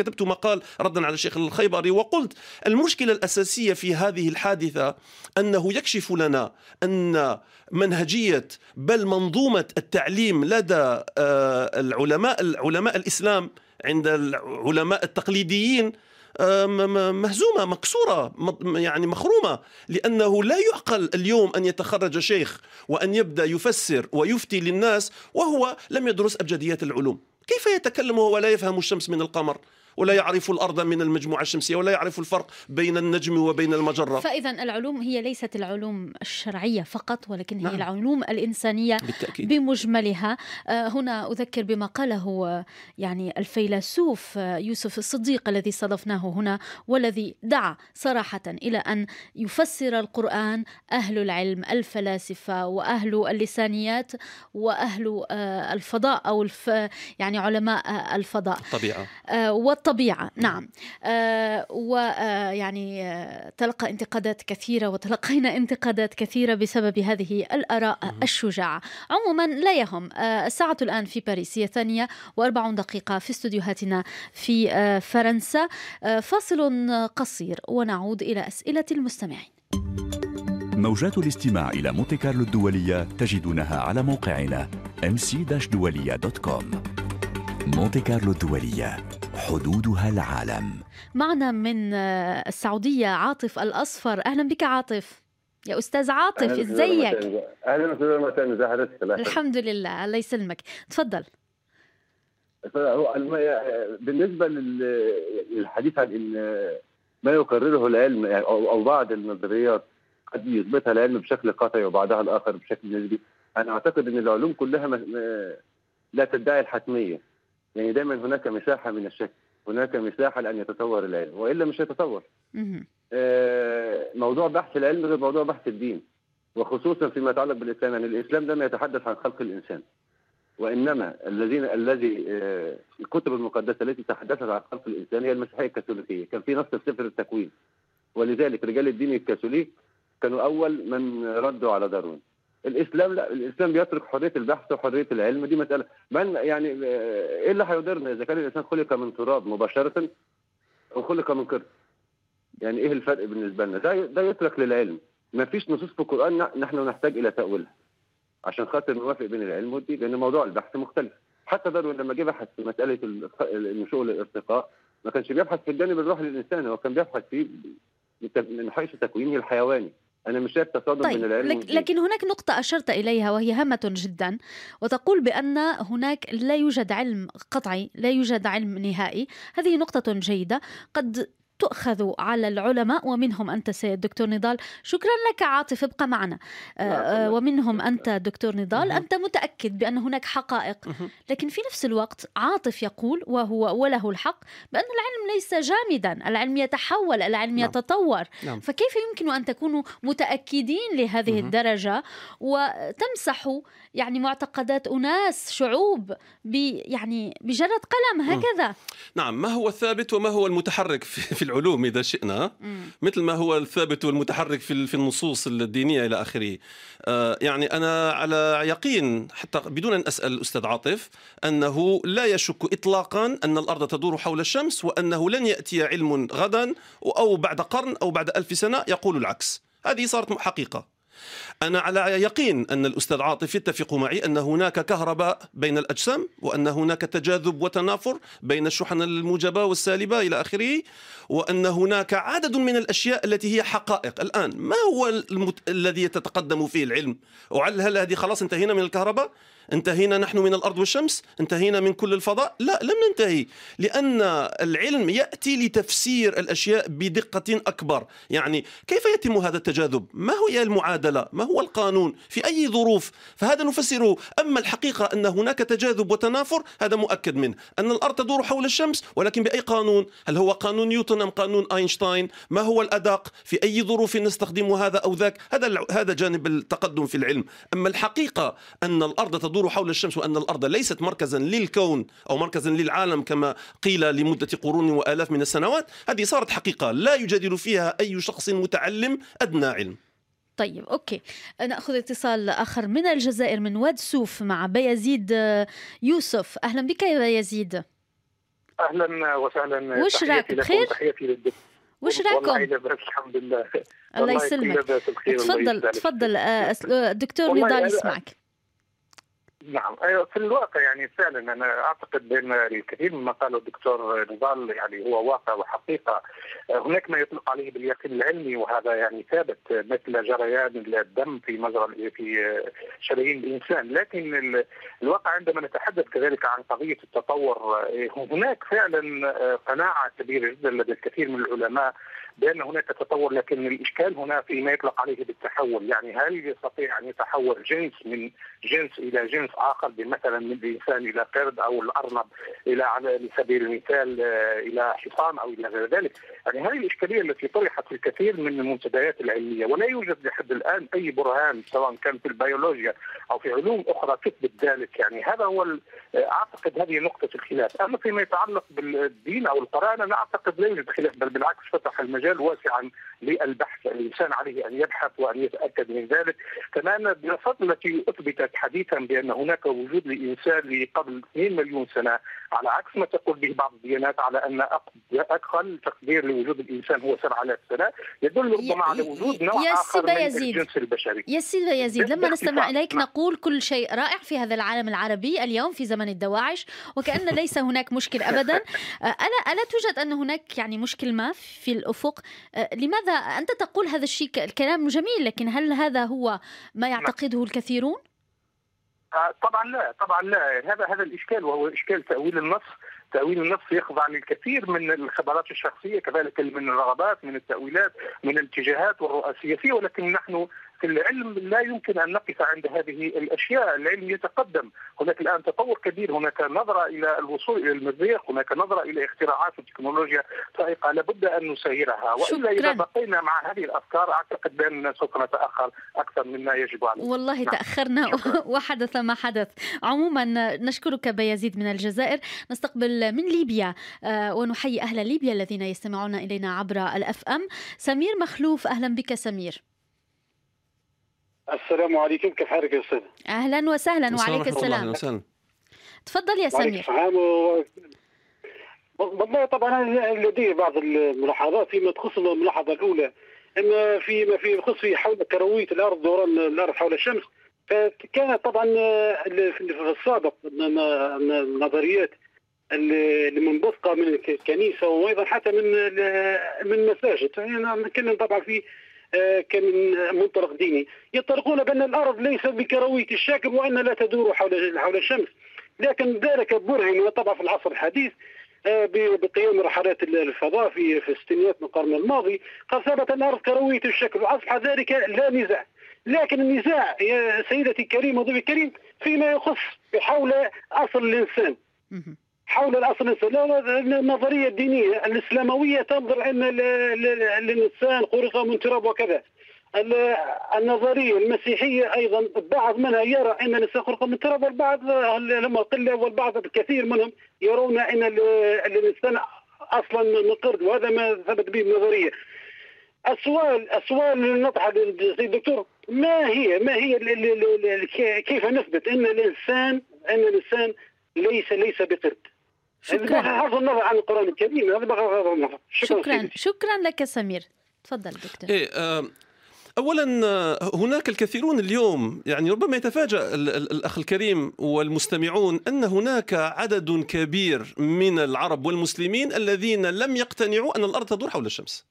كتبت مقال ردا على الشيخ الخيبري وقلت المشكلة الأساسية في هذه الحادثة أنه يكشف لنا أن منهجية بل منظومة التعليم لدى آه، العلماء علماء الإسلام عند العلماء التقليديين مهزومة مكسوره يعني مخرومة لأنه لا يعقل اليوم أن يتخرج شيخ وأن يبدأ يفسر ويفتي للناس وهو لم يدرس ابجديات العلوم. كيف يتكلم وهو لا يفهم الشمس من القمر؟ ولا يعرف الأرض من المجموعة الشمسية ولا يعرف الفرق بين النجم وبين المجرة. فإذا العلوم هي ليست العلوم الشرعية فقط ولكن هي نعم. العلوم الإنسانية بالتأكيد. بمجملها. آه، هنا أذكر بما قاله آه، يعني الفيلسوف آه، يوسف الصديق الذي استضفناه هنا والذي دعا صراحة إلى أن يفسر القرآن أهل العلم الفلاسفة وأهل اللسانيات وأهل الفضاء أو الف يعني علماء الفضاء. طبيعة. آه، والطبيعة نعم ويعني تلقى انتقادات كثيرة وتلقينا انتقادات كثيرة بسبب هذه الآراء الشجاعة. عموما لا يهم. آه، الساعة الآن في باريس هي ثانية وأربع دقيقة في استديوهاتنا في آه، فرنسا. آه، فاصل قصير ونعود إلى أسئلة المستمعين. موجات الاستماع إلى مونتي كارلو الدولية تجدونها على موقعنا mc-دولية.com مونتي كارلو الدولية حدودها العالم. معنا من آه، السعودية عاطف الأصفر. أهلا بك عاطف. يا أستاذ عاطف إزيك؟ أهلا وسهلا يخليك. الحمد لله الله يسلمك. تفضل. لل- للحديث عن إن ما يقرره العلم أو بعض النظريات قد يثبتها العلم بشكل قطعي وبعضها الآخر بشكل نسبي أنا أعتقد إن العلوم كلها لا تدعي الحتمية. يعني دايما هناك مساحة من الشك هناك مساحة لأن يتطور العلم وإلا مش هيتطور. آه، موضوع بحث العلم غير موضوع بحث الدين وخصوصا فيما يتعلق بالإسلام يعني الإسلام لم يتحدث عن خلق الإنسان وإنما الذين الذي آه، الكتب المقدسة التي تحدثت عن خلق الإنسان هي المسيحية الكاثوليكية. كان في نص في سفر التكوين ولذلك رجال الدين الكاثوليك كانوا أول من ردوا على داروين. الإسلام لا الإسلام بيترك حرية البحث وحرية العلم دي مسألة. من يعني إيه اللي هيضرنا إذا كان الإنسان خلق من تراب مباشرة أو خلق من قرد؟ يعني إيه الفرق بالنسبة لنا؟ ده ده يترك للعلم. ما فيش نصوص في القرآن نحن نحتاج إلى تأويلها عشان خاطر نوافق بين العلم والدين لأن موضوع البحث مختلف. حتى داروين لما جه بحث في مسألة النشوء الارتقاء ما كانش بيبحث في الجانب الروحي للإنسان هو كان بيبحث بت- من حيث تكوينه الحيواني. أنا مش شايف تصادم طيب بين العلم لك. لكن هناك نقطة أشرت إليها وهي هامة جدا وتقول بأن هناك لا يوجد علم قطعي لا يوجد علم نهائي هذه نقطة جيدة قد تؤخذ على العلماء ومنهم أنت سيد دكتور نضال. شكرا لك عاطف ابقى معنا. آه، آه، ومنهم أنت دكتور نضال. أنت متأكد بأن هناك حقائق. لكن في نفس الوقت عاطف يقول وهو وله الحق بأن العلم ليس جامدا. العلم يتحول العلم نعم. يتطور. نعم. فكيف يمكن أن تكونوا متأكدين لهذه. الدرجة؟ وتمسحوا يعني معتقدات أناس شعوب ب يعني بجرد قلم هكذا. نعم ما هو الثابت وما هو المتحرك في العلوم إذا شئنا. مثل ما هو الثابت والمتحرك في في النصوص الدينية إلى آخره. آه، يعني أنا على يقين حتى بدون أن أسأل الاستاذ عاطف أنه لا يشك اطلاقا أن الأرض تدور حول الشمس وأنه لن يأتي علم غدا أو بعد قرن أو بعد ألف سنة يقول العكس. هذه صارت حقيقة. أنا على يقين أن الأستاذ عاطف يتفق معي أن هناك كهرباء بين الأجسام وأن هناك تجاذب وتنافر بين الشحن الموجبة والسالبة إلى آخره وأن هناك عدد من الأشياء التي هي حقائق. الآن ما هو المت... الذي يتقدم فيه العلم؟ وهل هل هذه خلاص انتهينا من الكهرباء؟ انتهينا نحن من الأرض والشمس؟ انتهينا من كل الفضاء؟ لا لم ننتهي لأن العلم يأتي لتفسير الأشياء بدقة أكبر. يعني كيف يتم هذا التجاذب؟ ما هي المعادلة؟ ما هو القانون؟ في أي ظروف؟ فهذا نفسره أما الحقيقة أن هناك تجاذب وتنافر هذا مؤكد منه. أن الأرض تدور حول الشمس ولكن بأي قانون؟ هل هو قانون نيوتن أم قانون أينشتاين؟ ما هو الأدق؟ في أي ظروف نستخدم هذا أو ذاك؟ هذا هذا جانب التقدم في العلم. أما الحقيقة أن الأرض تدور حول الشمس وأن الأرض ليست مركزا للكون أو مركزا للعالم كما قيل لمدة قرون وآلاف من السنوات. هذه صارت حقيقة لا يجادل فيها أي شخص متعلم أدنى علم. طيب okay. نأخذ اتصال آخر من الجزائر من واد سوف مع بيزيد آه، يوسف. أهلا بك يا بيزيد. أهلا وسهلا. وش راكم بخير؟ تحياتي للدكتور. وش لاباس الحمد لله. الله يسلمك. تفضل. تفضل آه، أس- آه، دكتور والله نضال يسمعك. نعم. أيوة، في الواقع يعني فعلا أنا أعتقد بأن الكثير مما قاله الدكتور نضال يعني هو واقع وحقيقة. هناك ما يطلق عليه باليقين العلمي وهذا يعني ثابت مثل جريان الدم في مجرى في شرايين الإنسان. لكن الواقع عندما نتحدث كذلك عن قضية التطور هناك فعلا قناعة كبيرة جدا لدى الكثير من العلماء بأن هناك تطور لكن الإشكال هنا فيما يطلق عليه بالتحول. يعني هل يستطيع أن يتحول جنس من جنس إلى جنس آخر مثلا من الإنسان إلى قرد أو الأرنب إلى على سبيل المثال آه، إلى حصان أو إلى غير ذلك؟ يعني هذه الإشكالية التي طرحت في الكثير من المنتديات العلمية ولا يوجد لحد الآن أي برهان سواء كان في البيولوجيا أو في علوم أخرى تثبت ذلك. يعني هذا هو آه، أعتقد هذه نقطة الخلاف. أما فيما يتعلق بالدين أو القرآن أنا أعتقد لا يوجد خلاف بل بالعكس فتح المجال مجال واسعا للبحث الإنسان عليه أن يبحث وأن يتأكد من ذلك. كما ان الدراسات التي أثبتت حديثا بأن هناك وجود لإنسان قبل 2 مليون سنة على عكس ما تقول به بعض الديانات على أن أقل تقدير لوجود الإنسان هو 7000 سنة يدل ربما على وجود نوع آخر من يزيد. الجنس البشري. يا سيدي يزيد لما نستمع إليك نقول كل شيء رائع في هذا العالم العربي اليوم في زمن الدواعش وكأن ليس هناك مشكل ابدا. الا ألا توجد أن هناك يعني مشكل ما في الأفق؟ لماذا أنت تقول هذا الشيء؟ الكلام جميل لكن هل هذا هو ما يعتقده الكثيرون؟ آه، طبعا لا طبعا لا. هذا هذا الإشكال وهو إشكال تأويل النص. تأويل النص يخضع للكثير من الخبرات الشخصية كذلك من الرغبات من التأويلات من الاتجاهات والرؤى السياسية ولكن نحن العلم لا يمكن أن نقف عند هذه الأشياء، العلم يتقدم، هناك الآن تطور كبير، هناك نظرة إلى الوصول إلى المريخ، هناك نظرة إلى اختراعات وتكنولوجيا فائقه لابد أن نسيرها، وإلا إذا بقينا مع هذه الأفكار أعتقد باننا سوف نتأخر أكثر مما يجب علينا. والله نعم. تأخرنا وحدث ما حدث، عموما نشكرك بيزيد من الجزائر، نستقبل من ليبيا آه، ونحيي أهل ليبيا الذين يستمعون إلينا عبر الاف ام، سمير مخلوف أهلا بك سمير. السلام عليكم كيف حالك يا أستاذ؟ أهلا وسهلا وعليك السلام. وسهلا. تفضل يا سمير. والله طبعا لدي بعض الملاحظات فيما تخص الملاحظة الأولى اما فيما في يخص في حول كروية الأرض دوران الأرض حول الشمس. فكانت طبعا في السابق النظريات المنبثقه من الكنيسه وأيضا حتى من من المساجد. يعني نتكلم طبعا في كمن منطلق ديني. يطلقون بأن الأرض ليست بكروية الشكل وأن لا تدور حول حول الشمس. لكن ذلك برهن طبعا في العصر الحديث آه، بقيام رحلات الفضاء في في الستينيات من القرن الماضي. قد ثبت الأرض كروية الشكل. واصبح ذلك لا نزاع. لكن النزاع يا سيدتي الكريمة وضيفي الكريم فيما يخص حول أصل الإنسان. حول الأصل النظريه الدينيه الإسلاموية تنظر ان الإنسان خلق من تراب وكذا. النظرية المسيحية أيضا بعض منها يرى أن الإنسان خلق من تراب والبعض لما قلة والبعض الكثير منهم يرون أن الإنسان أصلا من قرد وهذا ما ثبت به النظرية. السؤال السؤال نطرحه للسيد الدكتور ما هي ما هي كيف نثبت أن الإنسان أن الإنسان ليس ليس بقرد؟ شكرا. بغض النظر عن القرآن الكريم هذا بغض النظر. شكرا شكرا, شكرا لك سمير. تفضل دكتور. إيه آه اولا آه، هناك الكثيرون اليوم يعني ربما يتفاجأ الأخ الكريم والمستمعون أن هناك عدد كبير من العرب والمسلمين الذين لم يقتنعوا أن الأرض تدور حول الشمس.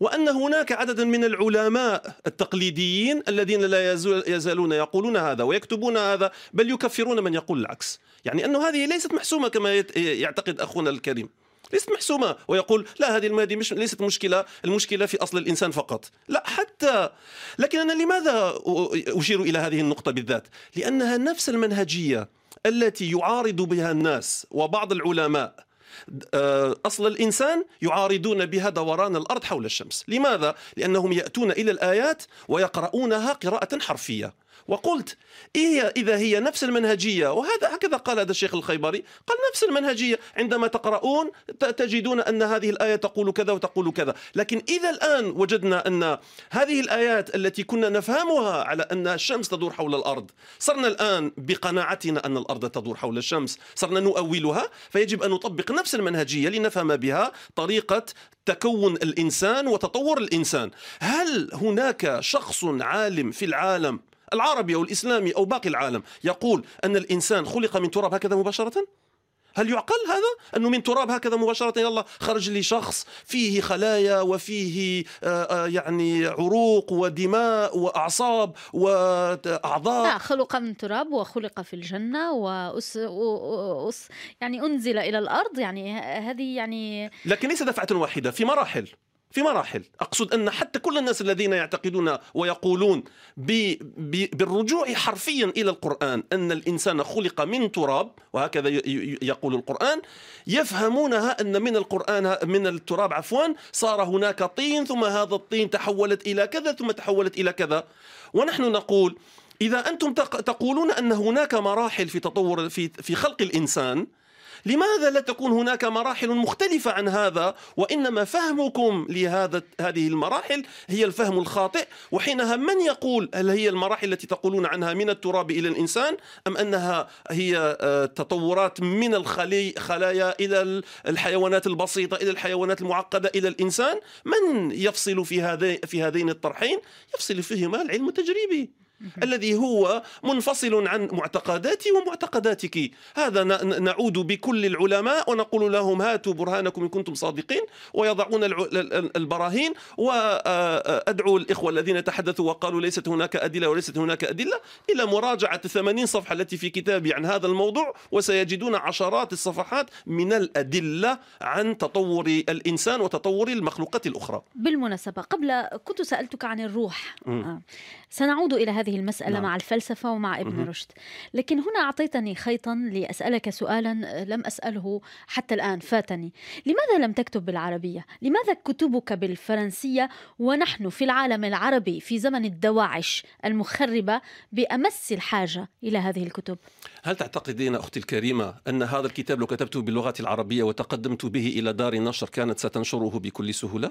وأن هناك عددا من العلماء التقليديين الذين لا يزالون يقولون هذا ويكتبون هذا بل يكفرون من يقول العكس. يعني أن هذه ليست محسومة كما يعتقد أخونا الكريم. ليست محسومة ويقول لا هذه المادة مش ليست مشكلة المشكلة في أصل الإنسان فقط. لا حتى لكن أنا لماذا أشير إلى هذه النقطة بالذات؟ لأنها نفس المنهجية التي يعارض بها الناس وبعض العلماء أصل الإنسان يعارضون بها دوران الأرض حول الشمس لماذا؟ لأنهم يأتون إلى الآيات ويقرؤونها قراءة حرفية وقلت إيه إذا هي نفس المنهجية. وهذا هكذا قال هذا الشيخ الخيبري. قال نفس المنهجية. عندما تقرؤون تجدون أن هذه الآية تقول كذا وتقول كذا. لكن إذا الآن وجدنا أن هذه الآيات التي كنا نفهمها على أن الشمس تدور حول الأرض صرنا الآن بقناعتنا أن الأرض تدور حول الشمس صرنا نؤولها فيجب أن نطبق نفس المنهجية لنفهم بها طريقة تكون الإنسان وتطور الإنسان. هل هناك شخص عالم في العالم العربي أو الإسلامي أو باقي العالم يقول أن الإنسان خلق من تراب هكذا مباشرة؟ هل يعقل هذا؟ أنه من تراب هكذا مباشرة؟ يلا خرج لي شخص فيه خلايا وفيه آه، آه، يعني عروق ودماء وأعصاب وأعضاء. لا خلق من تراب وخلق في الجنة وأس يعني أنزل إلى الأرض يعني هذه يعني لكن ليس دفعة واحدة في مراحل. في مراحل. أقصد أن حتى كل الناس الذين يعتقدون ويقولون ب... ب... بالرجوع حرفيا إلى القرآن أن الإنسان خلق من تراب وهكذا يقول القرآن يفهمونها أن من القرآن من التراب عفوا صار هناك طين ثم هذا الطين تحولت إلى كذا ثم تحولت إلى كذا. ونحن نقول إذا أنتم تق- تقولون أن هناك مراحل في تطور في في خلق الإنسان لماذا لا تكون هناك مراحل مختلفة عن هذا؟ وإنما فهمكم لهذا هذه المراحل هي الفهم الخاطئ وحينها من يقول هل هي المراحل التي تقولون عنها من التراب إلى الإنسان أم أنها هي آه، تطورات من الخلي خلايا إلى ال- الحيوانات البسيطة إلى الحيوانات المعقدة إلى الإنسان؟ من يفصل في هذين في هذين الطرحين؟ يفصل فيهما العلم التجريبي. الذي هو منفصل عن معتقداتي ومعتقداتك. هذا نعود بكل العلماء ونقول لهم هاتوا برهانكم إن كنتم صادقين ويضعون البراهين وأدعو الإخوة الذين تحدثوا وقالوا ليست هناك أدلة وليست هناك أدلة إلى مراجعة 80 صفحة التي في كتابي عن هذا الموضوع وسيجدون عشرات الصفحات من الأدلة عن تطور الإنسان وتطور المخلوقات الأخرى. بالمناسبة قبل كنت سألتك عن الروح. مم. سنعود إلى هذه المسألة نعم. مع الفلسفة ومع ابن. رشد لكن هنا أعطيتني خيطا لأسألك سؤالا لم أسأله حتى الآن فاتني لماذا لم تكتب بالعربية؟ لماذا كتبك بالفرنسية ونحن في العالم العربي في زمن الدواعش المخربة بأمس الحاجة إلى هذه الكتب؟ هل تعتقدين أختي الكريمة أن هذا الكتاب لو كتبته باللغة العربية وتقدمت به إلى دار النشر كانت ستنشره بكل سهولة؟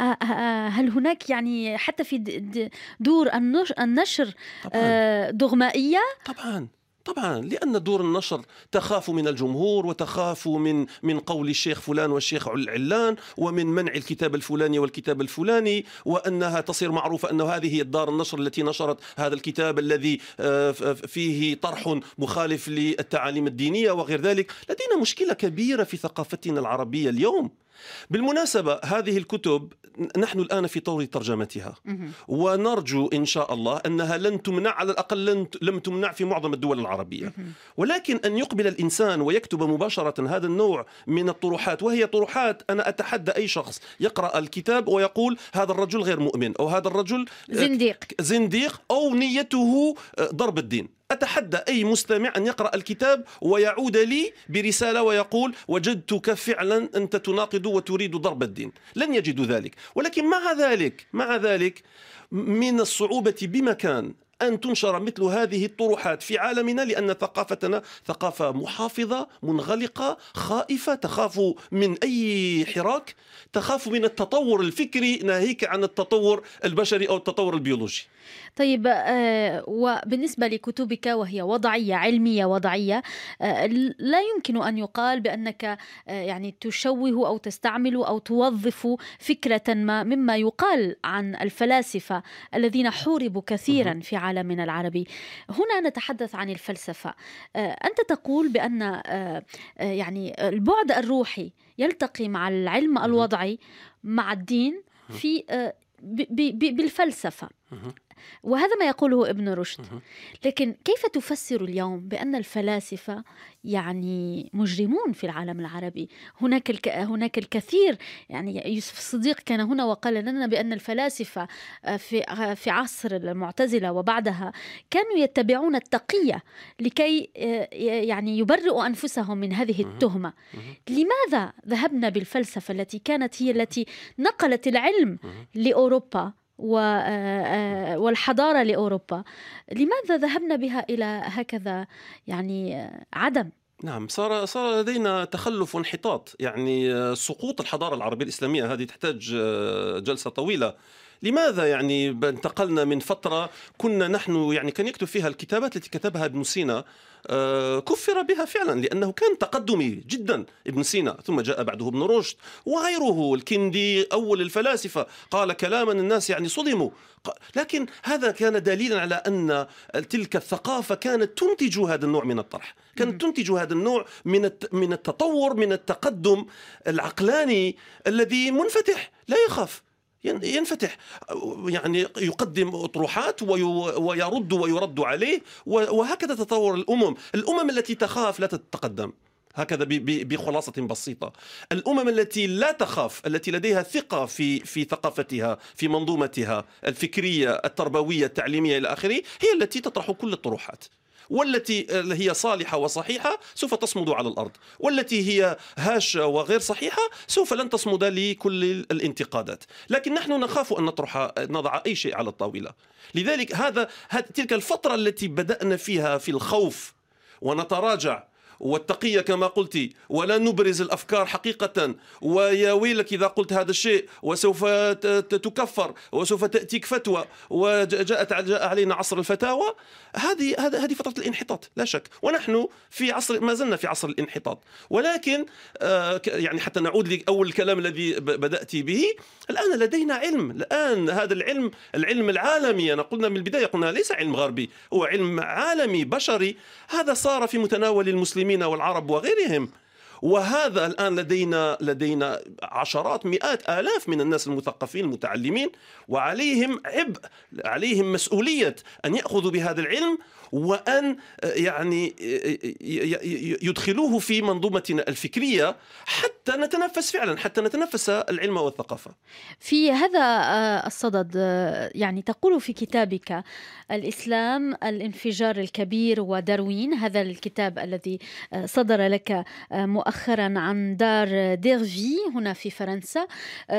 آه، آه، آه، هل هناك يعني حتى في د- د- دور النش- النشر طبعا. دغمائية؟ طبعا طبعا. لأن دور النشر تخاف من الجمهور وتخاف من من قول الشيخ فلان والشيخ علان ومن منع الكتاب الفلاني والكتاب الفلاني وأنها تصير معروفة أنه هذه هي الدار النشر التي نشرت هذا الكتاب الذي فيه طرح مخالف للتعاليم الدينية وغير ذلك. لدينا مشكلة كبيرة في ثقافتنا العربية اليوم. بالمناسبة هذه الكتب نحن الآن في طور ترجمتها. ونرجو إن شاء الله أنها لن تمنع على الأقل لن لم تمنع في معظم الدول العربية. ولكن أن يقبل الإنسان ويكتب مباشرة هذا النوع من الطروحات وهي طروحات أنا أتحدى أي شخص يقرأ الكتاب ويقول هذا الرجل غير مؤمن أو هذا الرجل زنديق. زنديق أو نيته ضرب الدين. أتحدى أي مستمع أن يقرأ الكتاب ويعود لي برسالة ويقول وجدتك فعلا أنت تناقض وتريد ضرب الدين. لن يجدوا ذلك. ولكن مع ذلك مع ذلك من الصعوبة بمكان أن تنشر مثل هذه الطروحات في عالمنا لأن ثقافتنا ثقافة محافظة منغلقة خائفة تخاف من أي حراك تخاف من التطور الفكري ناهيك عن التطور البشري أو التطور البيولوجي. طيب آه، وبالنسبة لكتبك وهي وضعية علمية وضعية آه، لا يمكن أن يقال بأنك آه، يعني تشوه أو تستعمل أو توظف فكرة ما مما يقال عن الفلاسفة الذين حوربوا كثيرا في عالمنا العربي. هنا نتحدث عن الفلسفة. آه، أنت تقول بأن آه، آه، يعني البعد الروحي يلتقي مع العلم الوضعي مع الدين في بالفلسفة. وهذا ما يقوله ابن رشد. لكن كيف تفسر اليوم بأن الفلاسفة يعني مجرمون في العالم العربي؟ هناك الك... هناك الكثير يعني يوسف الصديق كان هنا وقال لنا بأن الفلاسفة آه، في آه، في عصر المعتزلة وبعدها كانوا يتبعون التقية لكي آه، يعني يبرئوا أنفسهم من هذه التهمة. لماذا ذهبنا بالفلسفة التي كانت هي التي نقلت العلم لأوروبا؟ والحضارة لأوروبا. لماذا ذهبنا بها إلى هكذا؟ يعني آه، عدم. نعم صار صار لدينا تخلف وانحطاط. يعني آه، سقوط الحضارة العربية الإسلامية هذه تحتاج آه، جلسة طويلة. لماذا يعني انتقلنا من فترة كنا نحن يعني كان يكتب فيها الكتابات التي كتبها ابن سينا آه، كفر بها فعلا لأنه كان تقدمي جدا ابن سينا ثم جاء بعده ابن رشد وغيره الكندي أول الفلاسفة قال كلاما الناس يعني صدموا. لكن هذا كان دليلا على أن تلك الثقافة كانت تنتج هذا النوع من الطرح. كانت تنتج هذا النوع من من التطور من التقدم العقلاني الذي منفتح لا يخاف. ينفتح. يعني يقدم أطروحات ويرد ويرد عليه وهكذا تطور الأمم. الأمم التي تخاف لا تتقدم. هكذا بخلاصة بسيطة. الأمم التي لا تخاف التي لديها ثقة في في ثقافتها في منظومتها الفكرية التربوية التعليمية إلى آخره هي التي تطرح كل الطروحات. والتي هي صالحة وصحيحة سوف تصمد على الأرض. والتي هي هاشة وغير صحيحة سوف لن تصمد لكل الانتقادات. لكن نحن نخاف أن نطرح نضع أي شيء على الطاولة. لذلك هذا تلك الفترة التي بدأنا فيها في الخوف ونتراجع والتقية كما قلت ولا نبرز الأفكار حقيقة. ويا ويلك إذا قلت هذا الشيء وسوف تكفر وسوف تأتيك فتوى وجاءت جاء علينا عصر الفتاوى هذه هذه فترة الانحطاط لا شك. ونحن في عصر ما زلنا في عصر الانحطاط. ولكن آه، يعني حتى نعود لأول الكلام الذي بدأت به الآن لدينا علم. الآن هذا العلم العلم العالمي أنا قلنا من البداية قلنا ليس علم غربي هو علم عالمي بشري. هذا صار في متناول المسلمين. المسلمين والعرب وغيرهم. وهذا الآن لدينا لدينا عشرات مئات آلاف من الناس المثقفين المتعلمين وعليهم عبء عليهم مسؤولية أن يأخذوا بهذا العلم وأن يعني يدخلوه في منظومتنا الفكرية حتى نتنفس فعلا حتى نتنفس العلم والثقافة. في هذا آه، الصدد آه، يعني تقول في كتابك الإسلام الانفجار الكبير وداروين هذا الكتاب الذي آه، صدر لك مؤخرا عن دار ديرفي هنا في فرنسا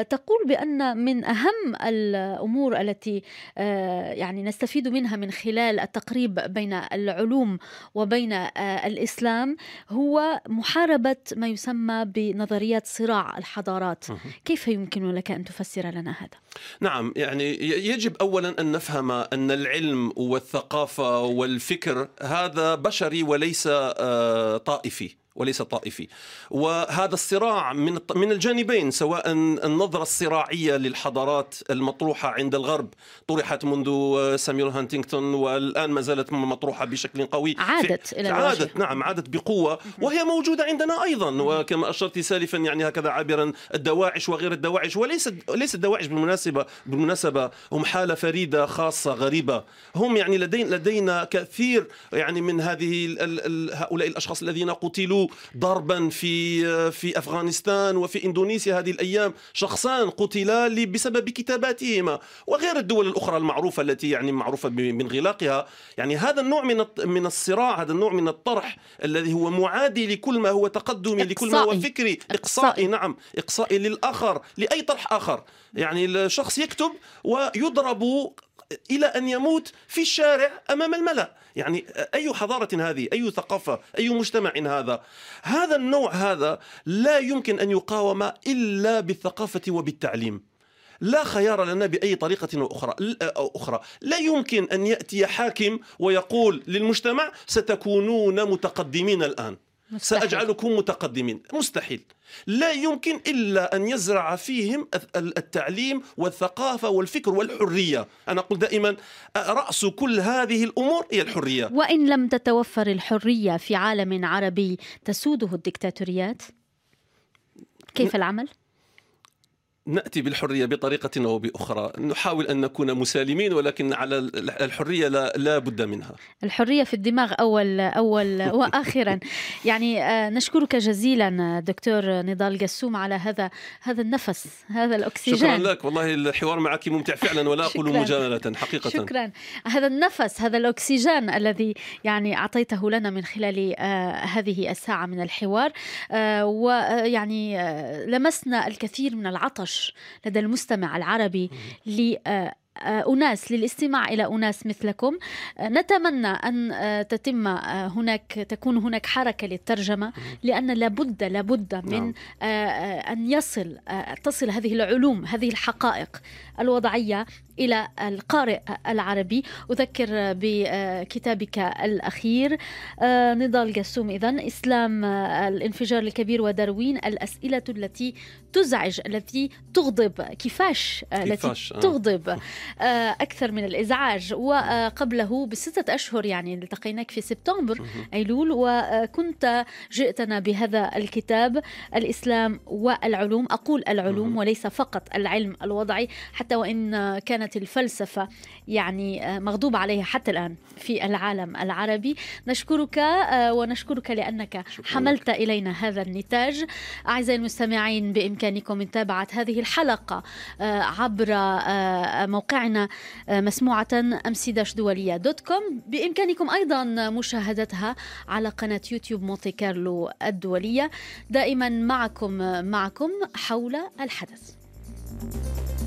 تقول بأن من أهم الأمور التي يعني نستفيد منها من خلال التقريب بين العلوم وبين آه، الإسلام هو محاربة ما يسمى بنظريات صراع الحضارات. كيف يمكن لك أن تفسر لنا هذا؟ نعم يعني يجب اولا أن نفهم أن العلم والثقافة والفكر هذا بشري وليس آه، طائفي. وليس طائفي. وهذا الصراع من من الجانبين سواء النظرة الصراعية للحضارات المطروحة عند الغرب طرحت منذ ساميول هانتينغتون والآن ما زالت مطروحة بشكل قوي عادت إلى عادت نعم عادت بقوة وهي موجودة عندنا أيضا. وكما أشرت سالفا يعني هكذا عابرا الدواعش وغير الدواعش وليس ليس الدواعش بالمناسبة بالمناسبة هم حالة فريدة خاصة غريبة. هم يعني لدينا لدينا كثير يعني من هذه هؤلاء الأشخاص الذين قتلوا ضربا في في أفغانستان وفي إندونيسيا هذه الأيام. شخصان قتلا بسبب كتاباتهما. وغير الدول الأخرى المعروفة التي يعني معروفة بانغلاقها. يعني هذا النوع من من الصراع هذا النوع من الطرح الذي هو معادي لكل ما هو تقدمي لكل ما هو فكري. إقصائي نعم. إقصائي للآخر لأي طرح آخر. يعني الشخص يكتب ويضرب إلى أن يموت في الشارع أمام الملأ. يعني أي حضارة هذه؟ أي ثقافة؟ أي مجتمع هذا؟ هذا النوع هذا لا يمكن أن يقاوم إلا بالثقافة وبالتعليم. لا خيار لنا بأي طريقة أخرى. أو أخرى. لا يمكن أن يأتي حاكم ويقول للمجتمع ستكونون متقدمين الآن. مستحيل. سأجعلكم متقدمين. مستحيل. لا يمكن إلا أن يزرع فيهم التعليم والثقافة والفكر والحرية. أنا أقول دائما رأس كل هذه الأمور هي الحرية. وإن لم تتوفر الحرية في عالم عربي تسوده الدكتاتوريات؟ كيف العمل؟ نأتي بالحرية بطريقة أو بأخرى. نحاول أن نكون مسالمين ولكن على الحرية لا, لا بد منها. الحرية في الدماغ اول أول واخرا يعني آه، نشكرك جزيلا دكتور نضال قسوم على هذا هذا النفس هذا الأكسجين. شكرا لك. والله الحوار معك ممتع فعلا ولا أقول مجاملة حقيقة. شكرا. هذا النفس هذا الأكسجين الذي يعني أعطيته لنا من خلال آه، هذه الساعة من الحوار. آه، ويعني لمسنا الكثير من العطش. لدى المستمع العربي أناس للاستماع إلى أناس مثلكم. نتمنى أن تتم هناك تكون هناك حركة للترجمة لأن لابد لابد من نعم. أن يصل تصل هذه العلوم هذه الحقائق الوضعية إلى القارئ العربي. أذكر بكتابك الأخير. آه، نضال قسوم إذن إسلام الانفجار الكبير وداروين الأسئلة التي تزعج التي تغضب كيفاش, التي آه. تغضب آه، أكثر من الإزعاج. وقبله بستة أشهر يعني التقيناك في سبتمبر أيلول. وكنت جئتنا بهذا الكتاب الإسلام والعلوم. أقول العلوم وليس فقط العلم الوضعي حتى وإن كانت كانت الفلسفة يعني آه، مغضوب عليها حتى الآن في العالم العربي. نشكرك آه، ونشكرك لأنك حملت إلينا هذا النتاج. أعزائي المستمعين بإمكانكم متابعة هذه الحلقة آه، عبر موقعنا مسموعة MC dash دولية dot com. بإمكانكم أيضا مشاهدتها على قناة يوتيوب مونتي كارلو الدولية. دائما معكم معكم حول الحدث. thank you